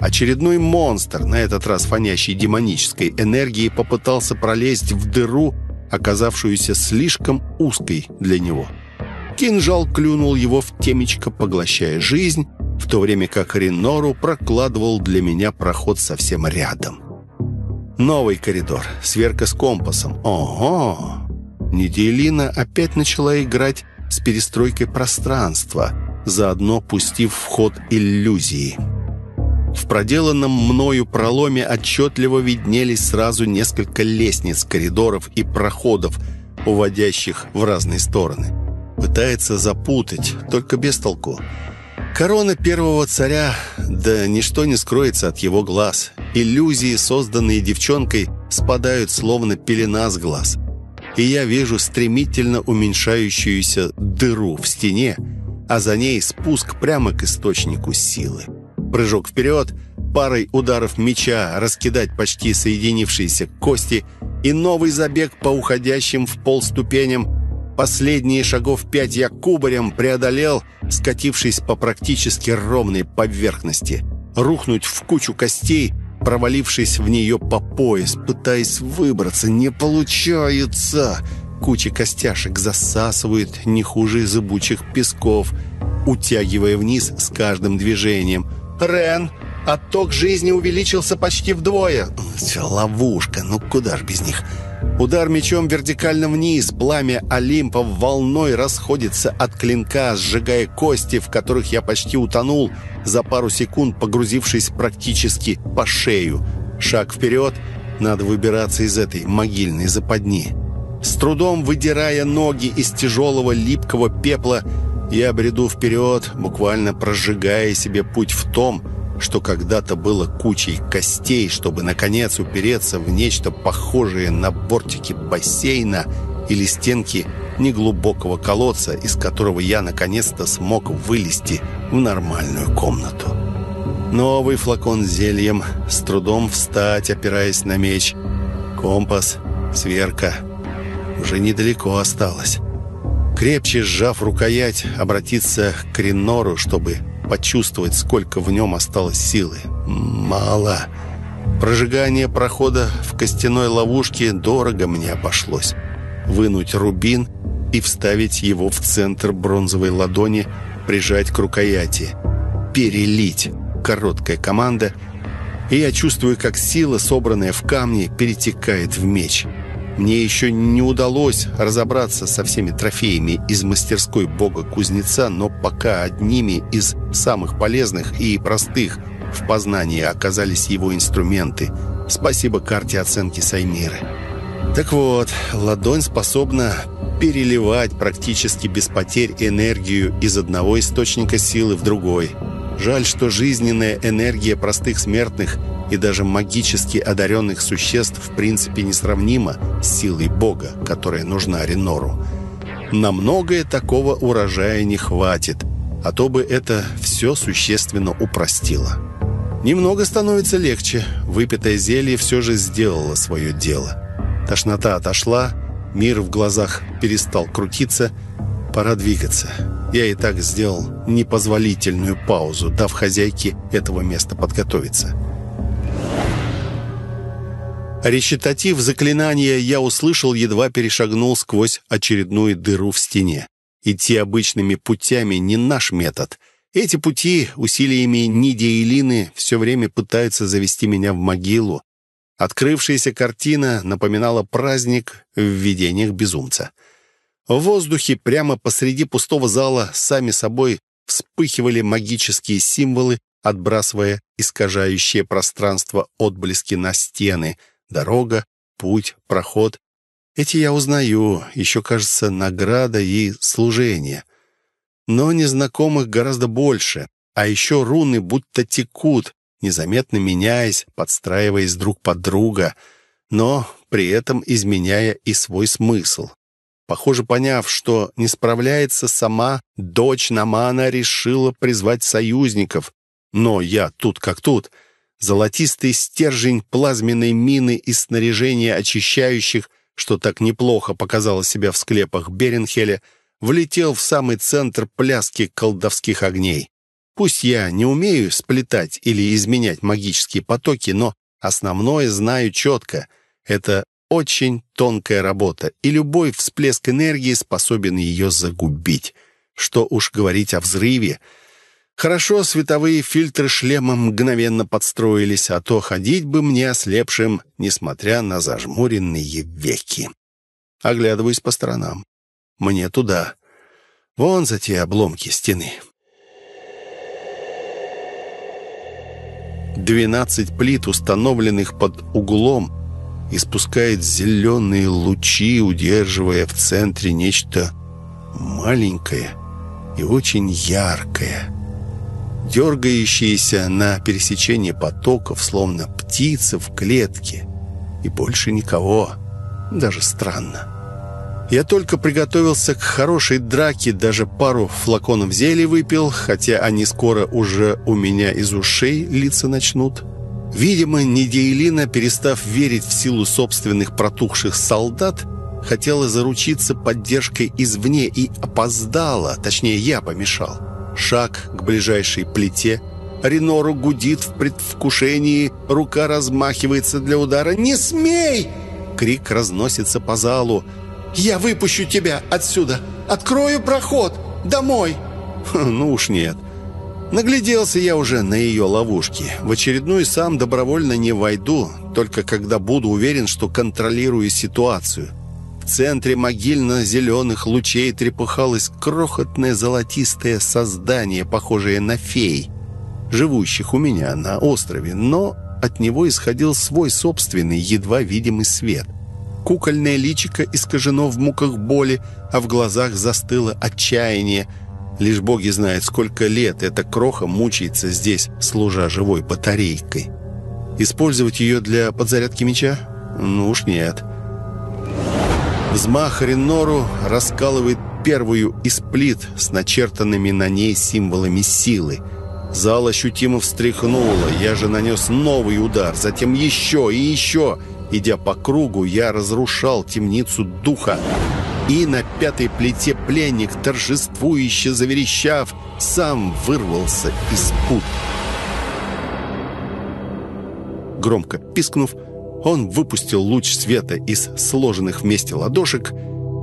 Очередной монстр, на этот раз фонящий демонической энергией, попытался пролезть в дыру, оказавшуюся слишком узкой для него. Кинжал клюнул его в темечко, поглощая жизнь, в то время как Ренору прокладывал для меня проход совсем рядом. Новый коридор, сверка с компасом. Ого! Неделина опять начала играть с перестройкой пространства, заодно пустив в ход иллюзии. В проделанном мною проломе отчетливо виднелись сразу несколько лестниц, коридоров и проходов, уводящих в разные стороны. Пытается запутать, только без толку. Корона первого царя, да ничто не скроется от его глаз. Иллюзии, созданные девчонкой, спадают словно пелена с глаз. И я вижу стремительно уменьшающуюся дыру в стене, а за ней спуск прямо к источнику силы прыжок вперед, парой ударов меча раскидать почти соединившиеся кости и новый забег по уходящим в пол ступеням. Последние шагов пять я кубарем преодолел, скатившись по практически ровной поверхности. Рухнуть в кучу костей, провалившись в нее по пояс, пытаясь выбраться, не получается. Куча костяшек засасывает не хуже зыбучих песков, утягивая вниз с каждым движением – Рен, отток жизни увеличился почти вдвое. Ловушка, ну куда ж без них? Удар мечом вертикально вниз, пламя Олимпа волной расходится от клинка, сжигая кости, в которых я почти утонул, за пару секунд погрузившись практически по шею. Шаг вперед, надо выбираться из этой могильной западни. С трудом выдирая ноги из тяжелого липкого пепла, я бреду вперед, буквально прожигая себе путь в том, что когда-то было кучей костей, чтобы, наконец, упереться в нечто похожее на бортики бассейна или стенки неглубокого колодца, из которого я наконец-то смог вылезти в нормальную комнату. Новый флакон с зельем, с трудом встать, опираясь на меч. Компас, сверка. Уже недалеко осталось. Крепче сжав рукоять, обратиться к Ренору, чтобы почувствовать, сколько в нем осталось силы. Мало. Прожигание прохода в костяной ловушке дорого мне обошлось. Вынуть рубин и вставить его в центр бронзовой ладони, прижать к рукояти. Перелить. Короткая команда. И я чувствую, как сила, собранная в камне, перетекает в меч. Мне еще не удалось разобраться со всеми трофеями из мастерской бога-кузнеца, но пока одними из самых полезных и простых в познании оказались его инструменты. Спасибо карте оценки Саймиры. Так вот, ладонь способна переливать практически без потерь энергию из одного источника силы в другой. Жаль, что жизненная энергия простых смертных – и даже магически одаренных существ в принципе несравнима с силой Бога, которая нужна Ренору. На многое такого урожая не хватит, а то бы это все существенно упростило. Немного становится легче, выпитое зелье все же сделало свое дело. Тошнота отошла, мир в глазах перестал крутиться, пора двигаться. Я и так сделал непозволительную паузу, дав хозяйке этого места подготовиться. Речитатив заклинания я услышал, едва перешагнул сквозь очередную дыру в стене. Идти обычными путями не наш метод. Эти пути усилиями Ниди и Лины все время пытаются завести меня в могилу. Открывшаяся картина напоминала праздник в видениях безумца. В воздухе прямо посреди пустого зала сами собой вспыхивали магические символы, отбрасывая искажающее пространство отблески на стены — Дорога, путь, проход. Эти я узнаю, еще, кажется, награда и служение. Но незнакомых гораздо больше. А еще руны будто текут, незаметно меняясь, подстраиваясь друг под друга, но при этом изменяя и свой смысл. Похоже, поняв, что не справляется сама, дочь Намана решила призвать союзников. Но я тут как тут — Золотистый стержень плазменной мины и снаряжения очищающих, что так неплохо показало себя в склепах Беренхеля, влетел в самый центр пляски колдовских огней. Пусть я не умею сплетать или изменять магические потоки, но основное знаю четко. Это очень тонкая работа, и любой всплеск энергии способен ее загубить. Что уж говорить о взрыве — Хорошо, световые фильтры шлема мгновенно подстроились, а то ходить бы мне ослепшим, несмотря на зажмуренные веки. Оглядываюсь по сторонам. Мне туда. Вон за те обломки стены. Двенадцать плит, установленных под углом, испускает зеленые лучи, удерживая в центре нечто маленькое и очень яркое — дергающиеся на пересечении потоков, словно птицы в клетке. И больше никого. Даже странно. Я только приготовился к хорошей драке, даже пару флаконов зелья выпил, хотя они скоро уже у меня из ушей лица начнут. Видимо, Недейлина, перестав верить в силу собственных протухших солдат, хотела заручиться поддержкой извне и опоздала, точнее, я помешал. Шаг к ближайшей плите. Ренору гудит в предвкушении, рука размахивается для удара. «Не смей!» Крик разносится по залу. «Я выпущу тебя отсюда! Открою проход! Домой!» Ну уж нет. Нагляделся я уже на ее ловушки. В очередную сам добровольно не войду, только когда буду уверен, что контролирую ситуацию. В центре могильно-зеленых лучей трепыхалось крохотное золотистое создание, похожее на фей, живущих у меня на острове, но от него исходил свой собственный, едва видимый свет. Кукольное личико искажено в муках боли, а в глазах застыло отчаяние. Лишь боги знают, сколько лет эта кроха мучается здесь, служа живой батарейкой. Использовать ее для подзарядки меча? Ну уж нет. Взмах Ренору раскалывает первую из плит с начертанными на ней символами силы. Зал ощутимо встряхнуло, я же нанес новый удар, затем еще и еще. Идя по кругу, я разрушал темницу духа. И на пятой плите пленник, торжествующе заверещав, сам вырвался из пут. Громко пискнув, он выпустил луч света из сложенных вместе ладошек,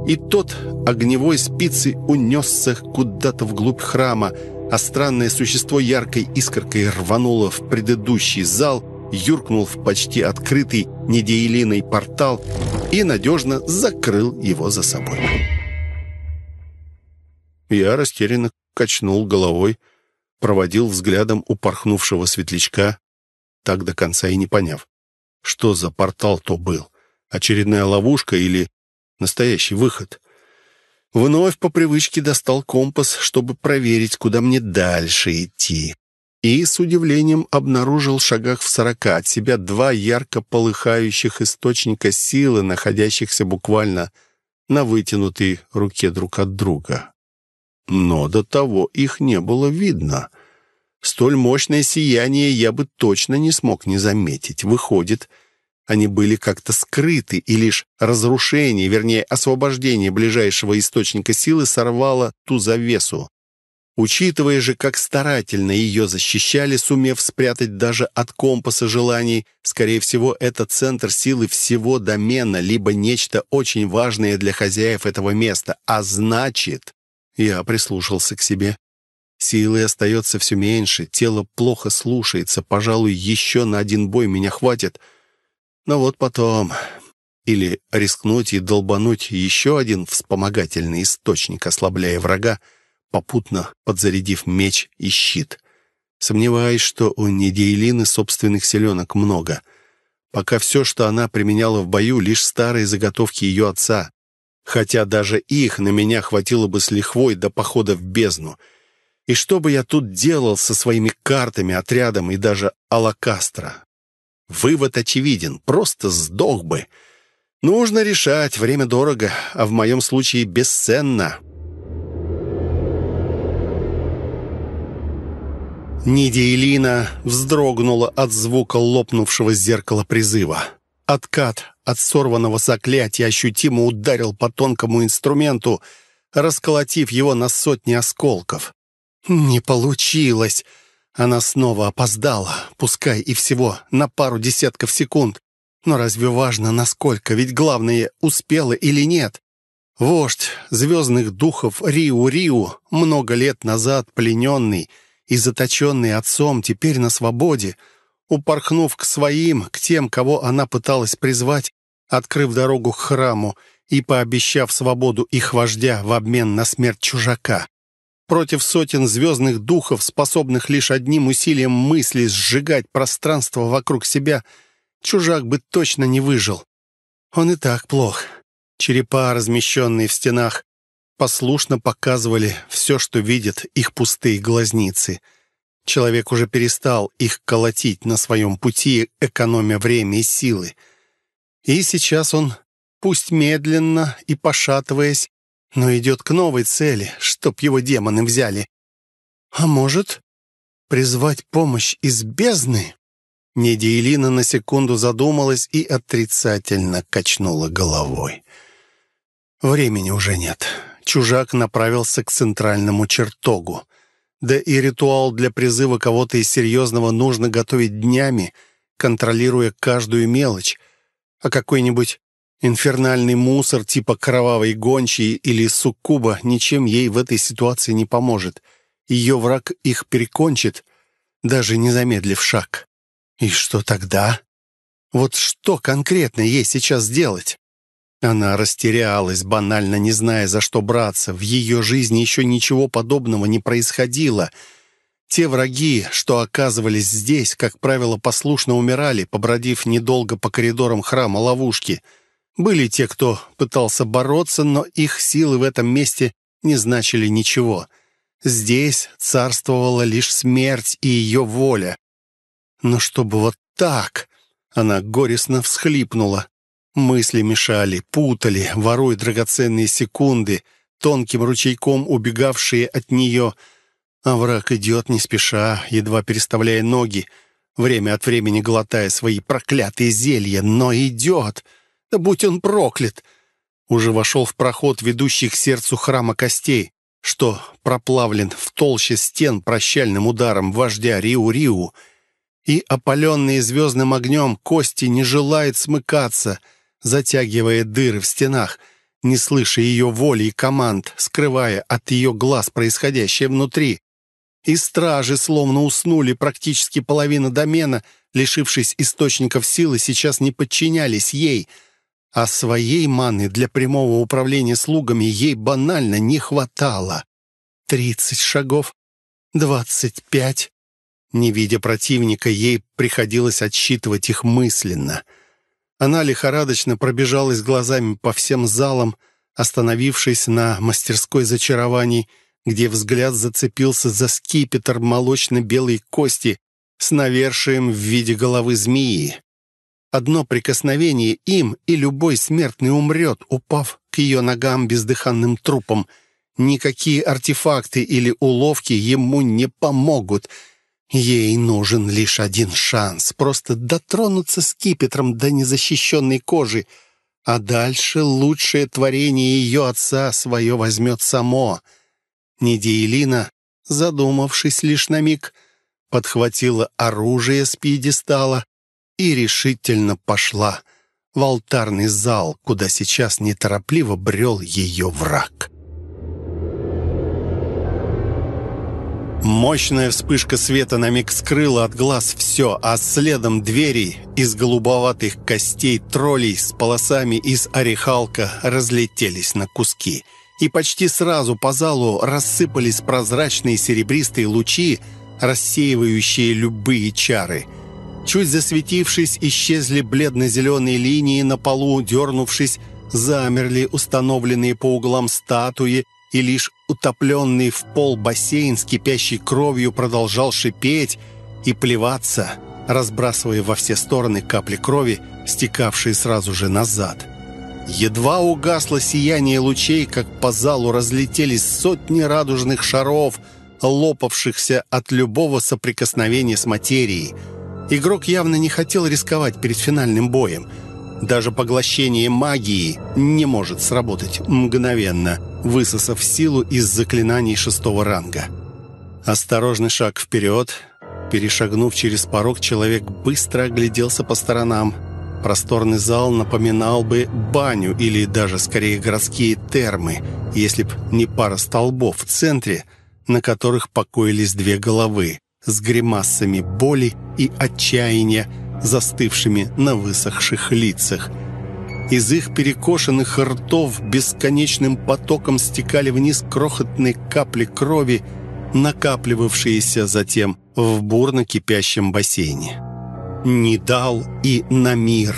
и тот огневой спицей унесся куда-то вглубь храма, а странное существо яркой искоркой рвануло в предыдущий зал, юркнул в почти открытый недейлиный портал и надежно закрыл его за собой. Я растерянно качнул головой, проводил взглядом упорхнувшего светлячка, так до конца и не поняв. Что за портал то был? Очередная ловушка или настоящий выход? Вновь по привычке достал компас, чтобы проверить, куда мне дальше идти. И с удивлением обнаружил в шагах в сорока от себя два ярко полыхающих источника силы, находящихся буквально на вытянутой руке друг от друга. Но до того их не было видно — Столь мощное сияние я бы точно не смог не заметить. Выходит, они были как-то скрыты, и лишь разрушение, вернее, освобождение ближайшего источника силы сорвало ту завесу. Учитывая же, как старательно ее защищали, сумев спрятать даже от компаса желаний, скорее всего, это центр силы всего домена, либо нечто очень важное для хозяев этого места. А значит, я прислушался к себе. Силы остается все меньше, тело плохо слушается, пожалуй, еще на один бой меня хватит. Но вот потом... Или рискнуть и долбануть еще один вспомогательный источник, ослабляя врага, попутно подзарядив меч и щит. Сомневаюсь, что у Недейлины собственных селенок много. Пока все, что она применяла в бою, лишь старые заготовки ее отца. Хотя даже их на меня хватило бы с лихвой до похода в бездну — и что бы я тут делал со своими картами, отрядом и даже Алакастро? Вывод очевиден, просто сдох бы. Нужно решать, время дорого, а в моем случае бесценно. Нидия вздрогнула от звука лопнувшего зеркала призыва. Откат от сорванного заклятия ощутимо ударил по тонкому инструменту, расколотив его на сотни осколков. Не получилось. Она снова опоздала, пускай и всего на пару десятков секунд. Но разве важно, насколько? Ведь главное, успела или нет. Вождь звездных духов Риу-Риу, много лет назад плененный и заточенный отцом, теперь на свободе, упорхнув к своим, к тем, кого она пыталась призвать, открыв дорогу к храму и пообещав свободу их вождя в обмен на смерть чужака против сотен звездных духов, способных лишь одним усилием мысли сжигать пространство вокруг себя, чужак бы точно не выжил. Он и так плох. Черепа, размещенные в стенах, послушно показывали все, что видят их пустые глазницы. Человек уже перестал их колотить на своем пути, экономя время и силы. И сейчас он, пусть медленно и пошатываясь, но идет к новой цели, чтоб его демоны взяли. А может, призвать помощь из бездны? Недейлина на секунду задумалась и отрицательно качнула головой. Времени уже нет. Чужак направился к центральному чертогу. Да и ритуал для призыва кого-то из серьезного нужно готовить днями, контролируя каждую мелочь. А какой-нибудь Инфернальный мусор типа кровавой гончей или суккуба ничем ей в этой ситуации не поможет. Ее враг их перекончит, даже не замедлив шаг. И что тогда? Вот что конкретно ей сейчас делать? Она растерялась, банально не зная, за что браться. В ее жизни еще ничего подобного не происходило. Те враги, что оказывались здесь, как правило, послушно умирали, побродив недолго по коридорам храма ловушки — были те, кто пытался бороться, но их силы в этом месте не значили ничего. Здесь царствовала лишь смерть и ее воля. Но чтобы вот так... Она горестно всхлипнула. Мысли мешали, путали, воруя драгоценные секунды, тонким ручейком убегавшие от нее. А враг идет не спеша, едва переставляя ноги, время от времени глотая свои проклятые зелья, но идет. Да будь он проклят! Уже вошел в проход, ведущий к сердцу храма костей, что проплавлен в толще стен прощальным ударом вождя Риу-Риу, и, опаленные звездным огнем, кости не желает смыкаться, затягивая дыры в стенах, не слыша ее воли и команд, скрывая от ее глаз происходящее внутри. И стражи словно уснули, практически половина домена, лишившись источников силы, сейчас не подчинялись ей, а своей маны для прямого управления слугами ей банально не хватало. Тридцать шагов, двадцать пять. Не видя противника, ей приходилось отсчитывать их мысленно. Она лихорадочно пробежалась глазами по всем залам, остановившись на мастерской зачарований, где взгляд зацепился за скипетр молочно-белой кости с навершием в виде головы змеи. Одно прикосновение им, и любой смертный умрет, упав к ее ногам бездыханным трупом. Никакие артефакты или уловки ему не помогут. Ей нужен лишь один шанс — просто дотронуться скипетром до незащищенной кожи, а дальше лучшее творение ее отца свое возьмет само — Недеелина, задумавшись лишь на миг, подхватила оружие с пьедестала и решительно пошла в алтарный зал, куда сейчас неторопливо брел ее враг. Мощная вспышка света на миг скрыла от глаз все, а следом двери из голубоватых костей троллей с полосами из орехалка разлетелись на куски — и почти сразу по залу рассыпались прозрачные серебристые лучи, рассеивающие любые чары. Чуть засветившись, исчезли бледно-зеленые линии на полу, дернувшись, замерли установленные по углам статуи, и лишь утопленный в пол бассейн с кипящей кровью продолжал шипеть и плеваться, разбрасывая во все стороны капли крови, стекавшие сразу же назад. Едва угасло сияние лучей, как по залу разлетелись сотни радужных шаров, лопавшихся от любого соприкосновения с материей. Игрок явно не хотел рисковать перед финальным боем. Даже поглощение магии не может сработать мгновенно, высосав силу из заклинаний шестого ранга. Осторожный шаг вперед. Перешагнув через порог, человек быстро огляделся по сторонам. Просторный зал напоминал бы баню или даже скорее городские термы, если б не пара столбов в центре, на которых покоились две головы с гримасами боли и отчаяния, застывшими на высохших лицах. Из их перекошенных ртов бесконечным потоком стекали вниз крохотные капли крови, накапливавшиеся затем в бурно кипящем бассейне. Нидал и Намир.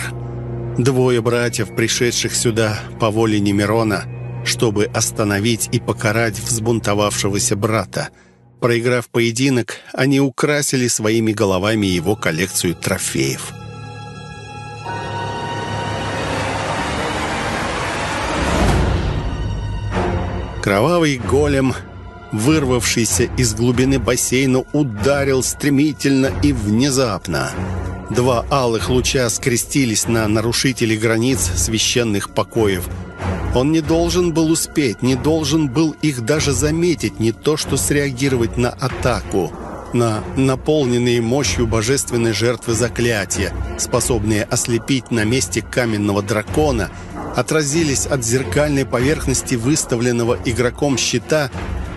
Двое братьев, пришедших сюда по воле Немирона, чтобы остановить и покарать взбунтовавшегося брата. Проиграв поединок, они украсили своими головами его коллекцию трофеев. Кровавый голем, вырвавшийся из глубины бассейна, ударил стремительно и внезапно. Два алых луча скрестились на нарушителей границ священных покоев. Он не должен был успеть, не должен был их даже заметить, не то что среагировать на атаку, на наполненные мощью божественной жертвы заклятия, способные ослепить на месте каменного дракона, отразились от зеркальной поверхности выставленного игроком щита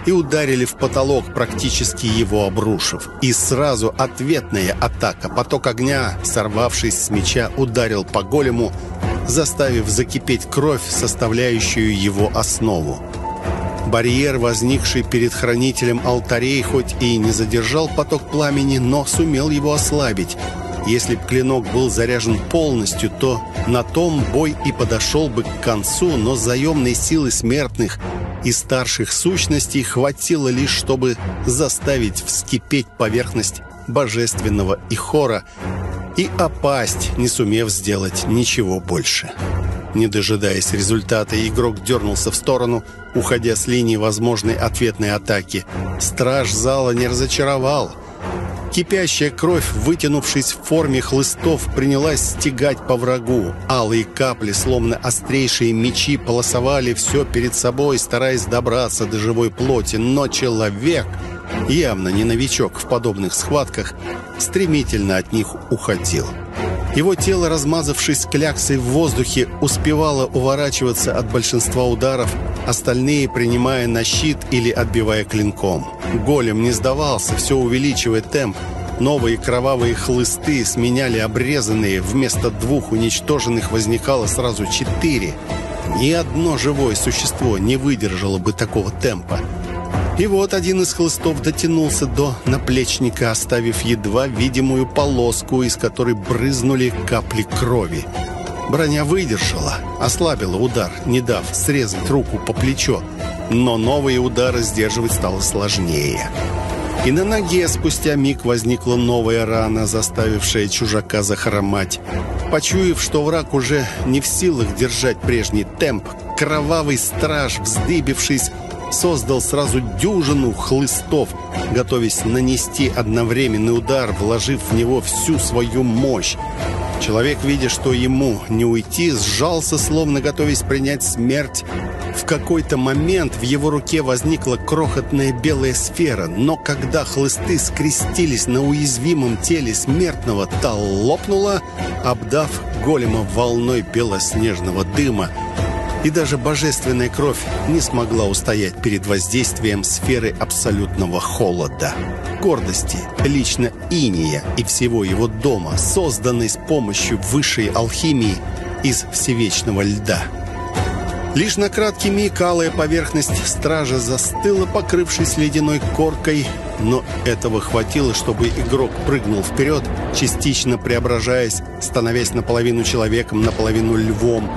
и ударили в потолок, практически его обрушив. И сразу ответная атака. Поток огня, сорвавшись с меча, ударил по голему, заставив закипеть кровь, составляющую его основу. Барьер, возникший перед хранителем алтарей, хоть и не задержал поток пламени, но сумел его ослабить. Если б клинок был заряжен полностью, то на том бой и подошел бы к концу, но заемной силы смертных и старших сущностей хватило лишь, чтобы заставить вскипеть поверхность божественного Ихора и опасть, не сумев сделать ничего больше. Не дожидаясь результата, игрок дернулся в сторону, уходя с линии возможной ответной атаки. Страж зала не разочаровал. Кипящая кровь, вытянувшись в форме хлыстов, принялась стегать по врагу. Алые капли, словно острейшие мечи, полосовали все перед собой, стараясь добраться до живой плоти. Но человек, явно не новичок в подобных схватках, стремительно от них уходил. Его тело, размазавшись кляксой в воздухе, успевало уворачиваться от большинства ударов, остальные принимая на щит или отбивая клинком. Голем не сдавался, все увеличивая темп. Новые кровавые хлысты сменяли обрезанные, вместо двух уничтоженных возникало сразу четыре. Ни одно живое существо не выдержало бы такого темпа. И вот один из хлыстов дотянулся до наплечника, оставив едва видимую полоску, из которой брызнули капли крови. Броня выдержала, ослабила удар, не дав срезать руку по плечо, но новые удары сдерживать стало сложнее. И на ноге спустя миг возникла новая рана, заставившая чужака захромать. Почуяв, что враг уже не в силах держать прежний темп, кровавый страж, вздыбившись, создал сразу дюжину хлыстов, готовясь нанести одновременный удар, вложив в него всю свою мощь. Человек, видя, что ему не уйти, сжался, словно готовясь принять смерть. В какой-то момент в его руке возникла крохотная белая сфера, но когда хлысты скрестились на уязвимом теле смертного, та лопнула, обдав голема волной белоснежного дыма, и даже божественная кровь не смогла устоять перед воздействием сферы абсолютного холода. Гордости лично Иния и всего его дома, созданной с помощью высшей алхимии из всевечного льда. Лишь на краткий миг алая поверхность стража застыла, покрывшись ледяной коркой, но этого хватило, чтобы игрок прыгнул вперед, частично преображаясь, становясь наполовину человеком, наполовину львом,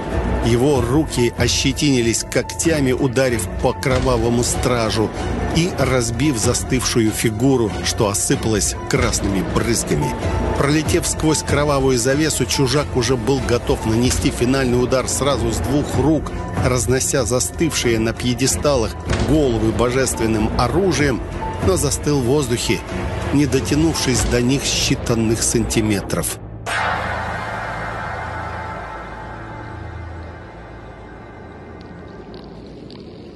его руки ощетинились когтями, ударив по кровавому стражу и разбив застывшую фигуру, что осыпалась красными брызгами. Пролетев сквозь кровавую завесу, чужак уже был готов нанести финальный удар сразу с двух рук, разнося застывшие на пьедесталах головы божественным оружием, но застыл в воздухе, не дотянувшись до них считанных сантиметров.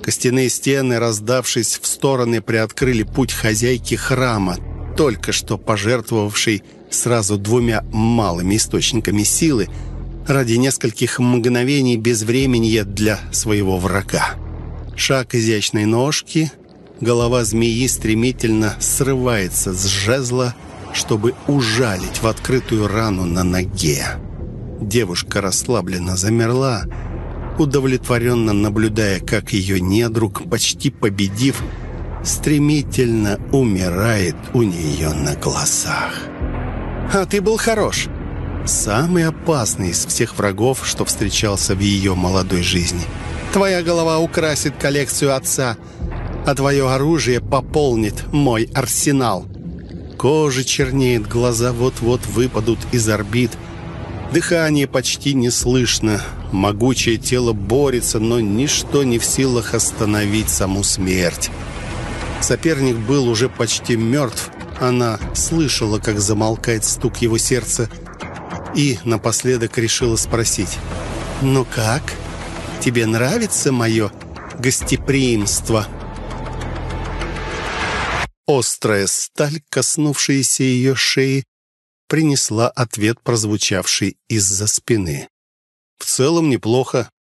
Костяные стены, раздавшись в стороны, приоткрыли путь хозяйки храма, только что пожертвовавшей сразу двумя малыми источниками силы ради нескольких мгновений безвременья для своего врага. Шаг изящной ножки, голова змеи стремительно срывается с жезла, чтобы ужалить в открытую рану на ноге. Девушка расслабленно замерла, удовлетворенно наблюдая, как ее недруг, почти победив, стремительно умирает у нее на глазах. «А ты был хорош!» Самый опасный из всех врагов, что встречался в ее молодой жизни. «Твоя голова украсит коллекцию отца, а твое оружие пополнит мой арсенал». Кожа чернеет, глаза вот-вот выпадут из орбит – Дыхание почти не слышно. Могучее тело борется, но ничто не в силах остановить саму смерть. Соперник был уже почти мертв. Она слышала, как замолкает стук его сердца, и напоследок решила спросить. «Ну как? Тебе нравится мое гостеприимство?» Острая сталь, коснувшаяся ее шеи, принесла ответ, прозвучавший из-за спины. «В целом неплохо.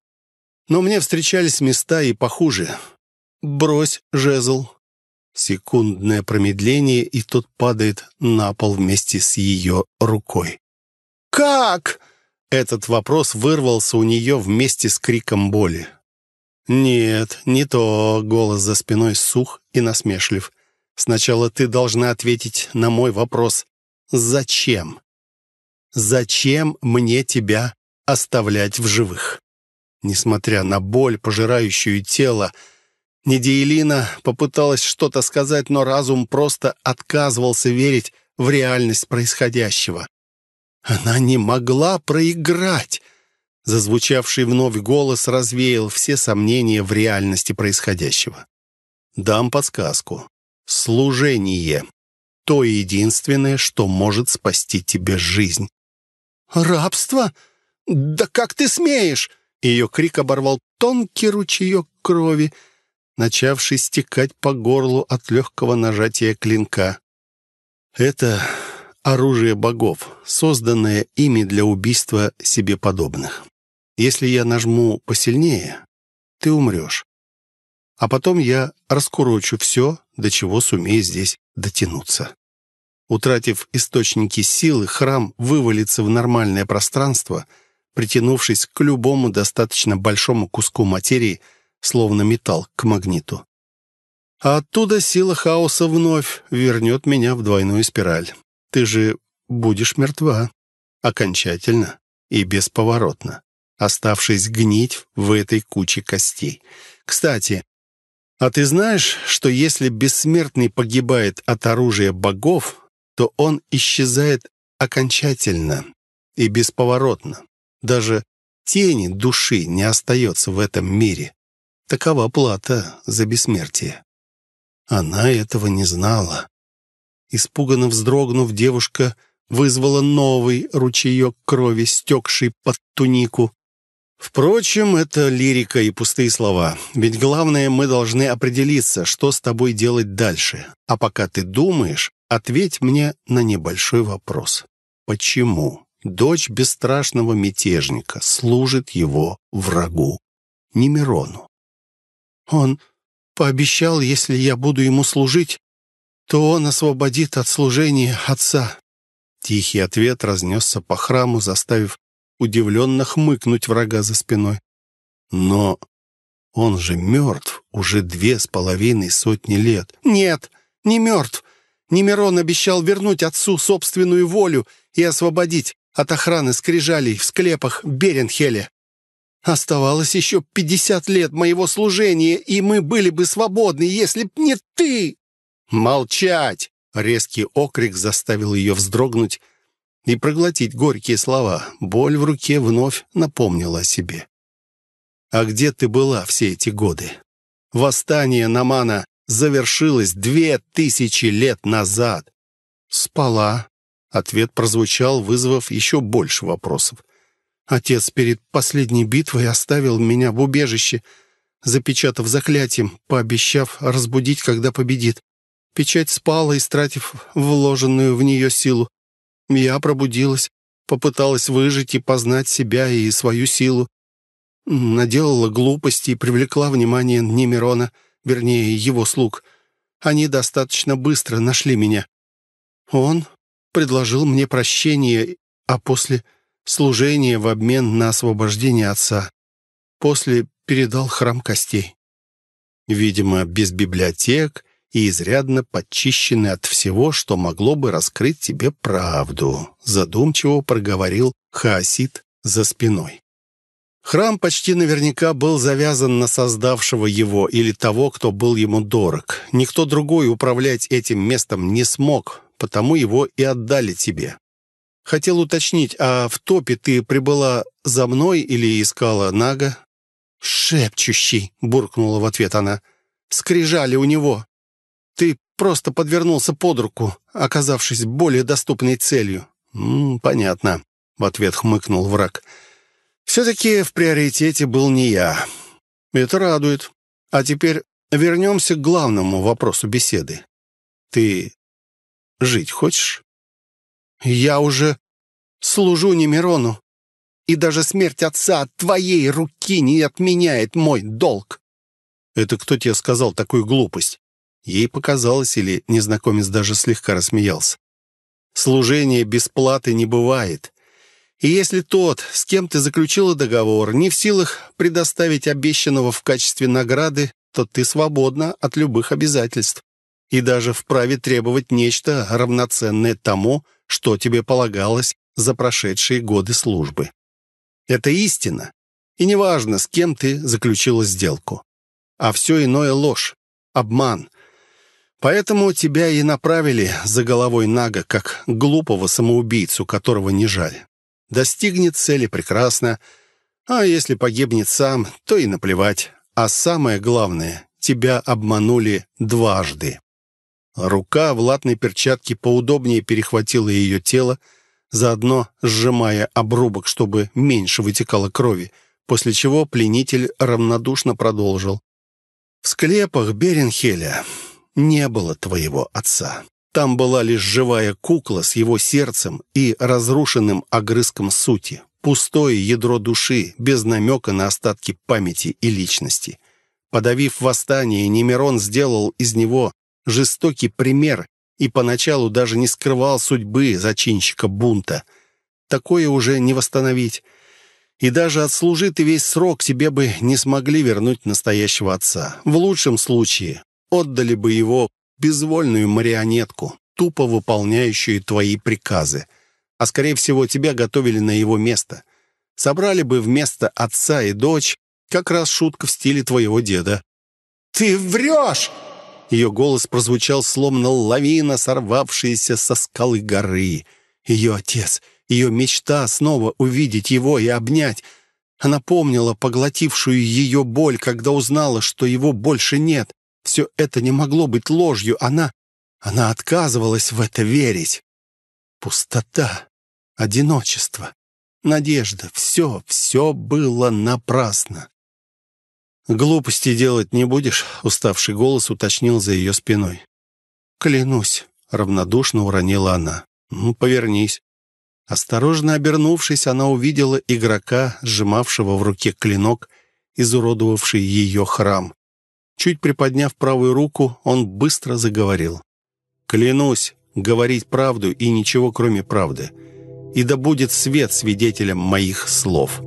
Но мне встречались места и похуже. Брось жезл». Секундное промедление, и тот падает на пол вместе с ее рукой. «Как?» Этот вопрос вырвался у нее вместе с криком боли. «Нет, не то», — голос за спиной сух и насмешлив. «Сначала ты должна ответить на мой вопрос. Зачем? Зачем мне тебя оставлять в живых? Несмотря на боль, пожирающую тело, Недиэлина попыталась что-то сказать, но разум просто отказывался верить в реальность происходящего. Она не могла проиграть. Зазвучавший вновь голос развеял все сомнения в реальности происходящего. Дам подсказку. Служение. То единственное, что может спасти тебе жизнь. «Рабство? Да как ты смеешь?» Ее крик оборвал тонкий ручеек крови, начавший стекать по горлу от легкого нажатия клинка. Это оружие богов, созданное ими для убийства себе подобных. Если я нажму посильнее, ты умрешь. А потом я раскурочу все, до чего сумею здесь дотянуться. Утратив источники силы, храм вывалится в нормальное пространство, притянувшись к любому достаточно большому куску материи, словно металл к магниту. А оттуда сила хаоса вновь вернет меня в двойную спираль. Ты же будешь мертва. Окончательно и бесповоротно оставшись гнить в этой куче костей. Кстати, а ты знаешь, что если бессмертный погибает от оружия богов, то он исчезает окончательно и бесповоротно. Даже тени души не остается в этом мире. Такова плата за бессмертие. Она этого не знала. Испуганно вздрогнув, девушка вызвала новый ручеек крови, стекший под тунику. Впрочем, это лирика и пустые слова. Ведь главное, мы должны определиться, что с тобой делать дальше. А пока ты думаешь, ответь мне на небольшой вопрос. Почему дочь бесстрашного мятежника служит его врагу, Немирону? Он пообещал, если я буду ему служить, то он освободит от служения отца. Тихий ответ разнесся по храму, заставив удивленно хмыкнуть врага за спиной. Но он же мертв уже две с половиной сотни лет. Нет, не мертв. Немирон обещал вернуть отцу собственную волю и освободить от охраны скрижалей в склепах Беренхеле. Оставалось еще пятьдесят лет моего служения, и мы были бы свободны, если б не ты!» «Молчать!» — резкий окрик заставил ее вздрогнуть и проглотить горькие слова. Боль в руке вновь напомнила о себе. «А где ты была все эти годы? Восстание Намана завершилось две тысячи лет назад». «Спала». Ответ прозвучал, вызвав еще больше вопросов. «Отец перед последней битвой оставил меня в убежище, запечатав заклятием, пообещав разбудить, когда победит. Печать спала, истратив вложенную в нее силу. Я пробудилась, попыталась выжить и познать себя и свою силу. Наделала глупости и привлекла внимание Немирона, вернее, его слуг. Они достаточно быстро нашли меня. Он предложил мне прощение, а после служения в обмен на освобождение отца. После передал храм костей. Видимо, без библиотек и изрядно подчищены от всего, что могло бы раскрыть тебе правду», задумчиво проговорил Хаосид за спиной. Храм почти наверняка был завязан на создавшего его или того, кто был ему дорог. Никто другой управлять этим местом не смог, потому его и отдали тебе. Хотел уточнить, а в топе ты прибыла за мной или искала Нага? «Шепчущий!» — буркнула в ответ она. «Скрижали у него!» Ты просто подвернулся под руку, оказавшись более доступной целью». «М -м, «Понятно», — в ответ хмыкнул враг. «Все-таки в приоритете был не я. Это радует. А теперь вернемся к главному вопросу беседы. Ты жить хочешь?» «Я уже служу Немирону, и даже смерть отца от твоей руки не отменяет мой долг». «Это кто тебе сказал такую глупость?» Ей показалось, или незнакомец даже слегка рассмеялся. Служение без платы не бывает. И если тот, с кем ты заключила договор, не в силах предоставить обещанного в качестве награды, то ты свободна от любых обязательств и даже вправе требовать нечто равноценное тому, что тебе полагалось за прошедшие годы службы. Это истина. И неважно, с кем ты заключила сделку. А все иное ложь, обман, Поэтому тебя и направили за головой Нага, как глупого самоубийцу, которого не жаль. Достигнет цели прекрасно, а если погибнет сам, то и наплевать. А самое главное, тебя обманули дважды. Рука в латной перчатке поудобнее перехватила ее тело, заодно сжимая обрубок, чтобы меньше вытекало крови, после чего пленитель равнодушно продолжил. «В склепах Беренхеля не было твоего отца. Там была лишь живая кукла с его сердцем и разрушенным огрызком сути, пустое ядро души, без намека на остатки памяти и личности. Подавив восстание, Немирон сделал из него жестокий пример и поначалу даже не скрывал судьбы зачинщика бунта. Такое уже не восстановить. И даже отслужи ты весь срок, тебе бы не смогли вернуть настоящего отца. В лучшем случае отдали бы его безвольную марионетку, тупо выполняющую твои приказы. А скорее всего, тебя готовили на его место. Собрали бы вместо отца и дочь как раз шутка в стиле твоего деда. «Ты врешь!» Ее голос прозвучал, словно лавина, сорвавшаяся со скалы горы. Ее отец, ее мечта снова увидеть его и обнять. Она помнила поглотившую ее боль, когда узнала, что его больше нет. Все это не могло быть ложью. Она... Она отказывалась в это верить. Пустота, одиночество, надежда — все, все было напрасно. «Глупости делать не будешь?» — уставший голос уточнил за ее спиной. «Клянусь», — равнодушно уронила она. «Ну, повернись». Осторожно обернувшись, она увидела игрока, сжимавшего в руке клинок, изуродовавший ее храм. Чуть приподняв правую руку, он быстро заговорил. «Клянусь говорить правду и ничего, кроме правды. И да будет свет свидетелем моих слов».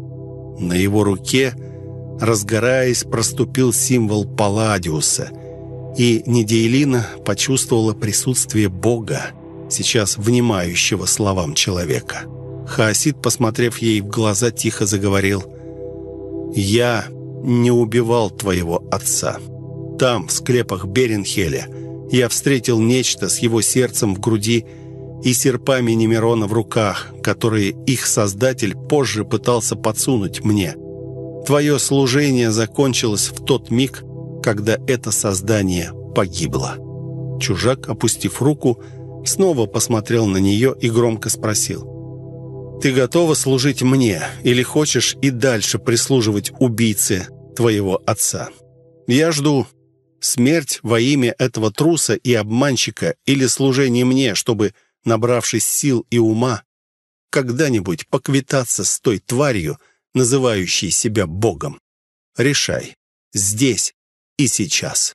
На его руке разгораясь, проступил символ Палладиуса, и Недейлина почувствовала присутствие Бога, сейчас внимающего словам человека. Хаосид, посмотрев ей в глаза, тихо заговорил «Я не убивал твоего отца. Там, в склепах Беренхеля, я встретил нечто с его сердцем в груди и серпами Немирона в руках, которые их создатель позже пытался подсунуть мне». Твое служение закончилось в тот миг, когда это создание погибло». Чужак, опустив руку, снова посмотрел на нее и громко спросил. «Ты готова служить мне или хочешь и дальше прислуживать убийце твоего отца? Я жду смерть во имя этого труса и обманщика или служение мне, чтобы, набравшись сил и ума, когда-нибудь поквитаться с той тварью, называющий себя Богом. Решай. Здесь и сейчас.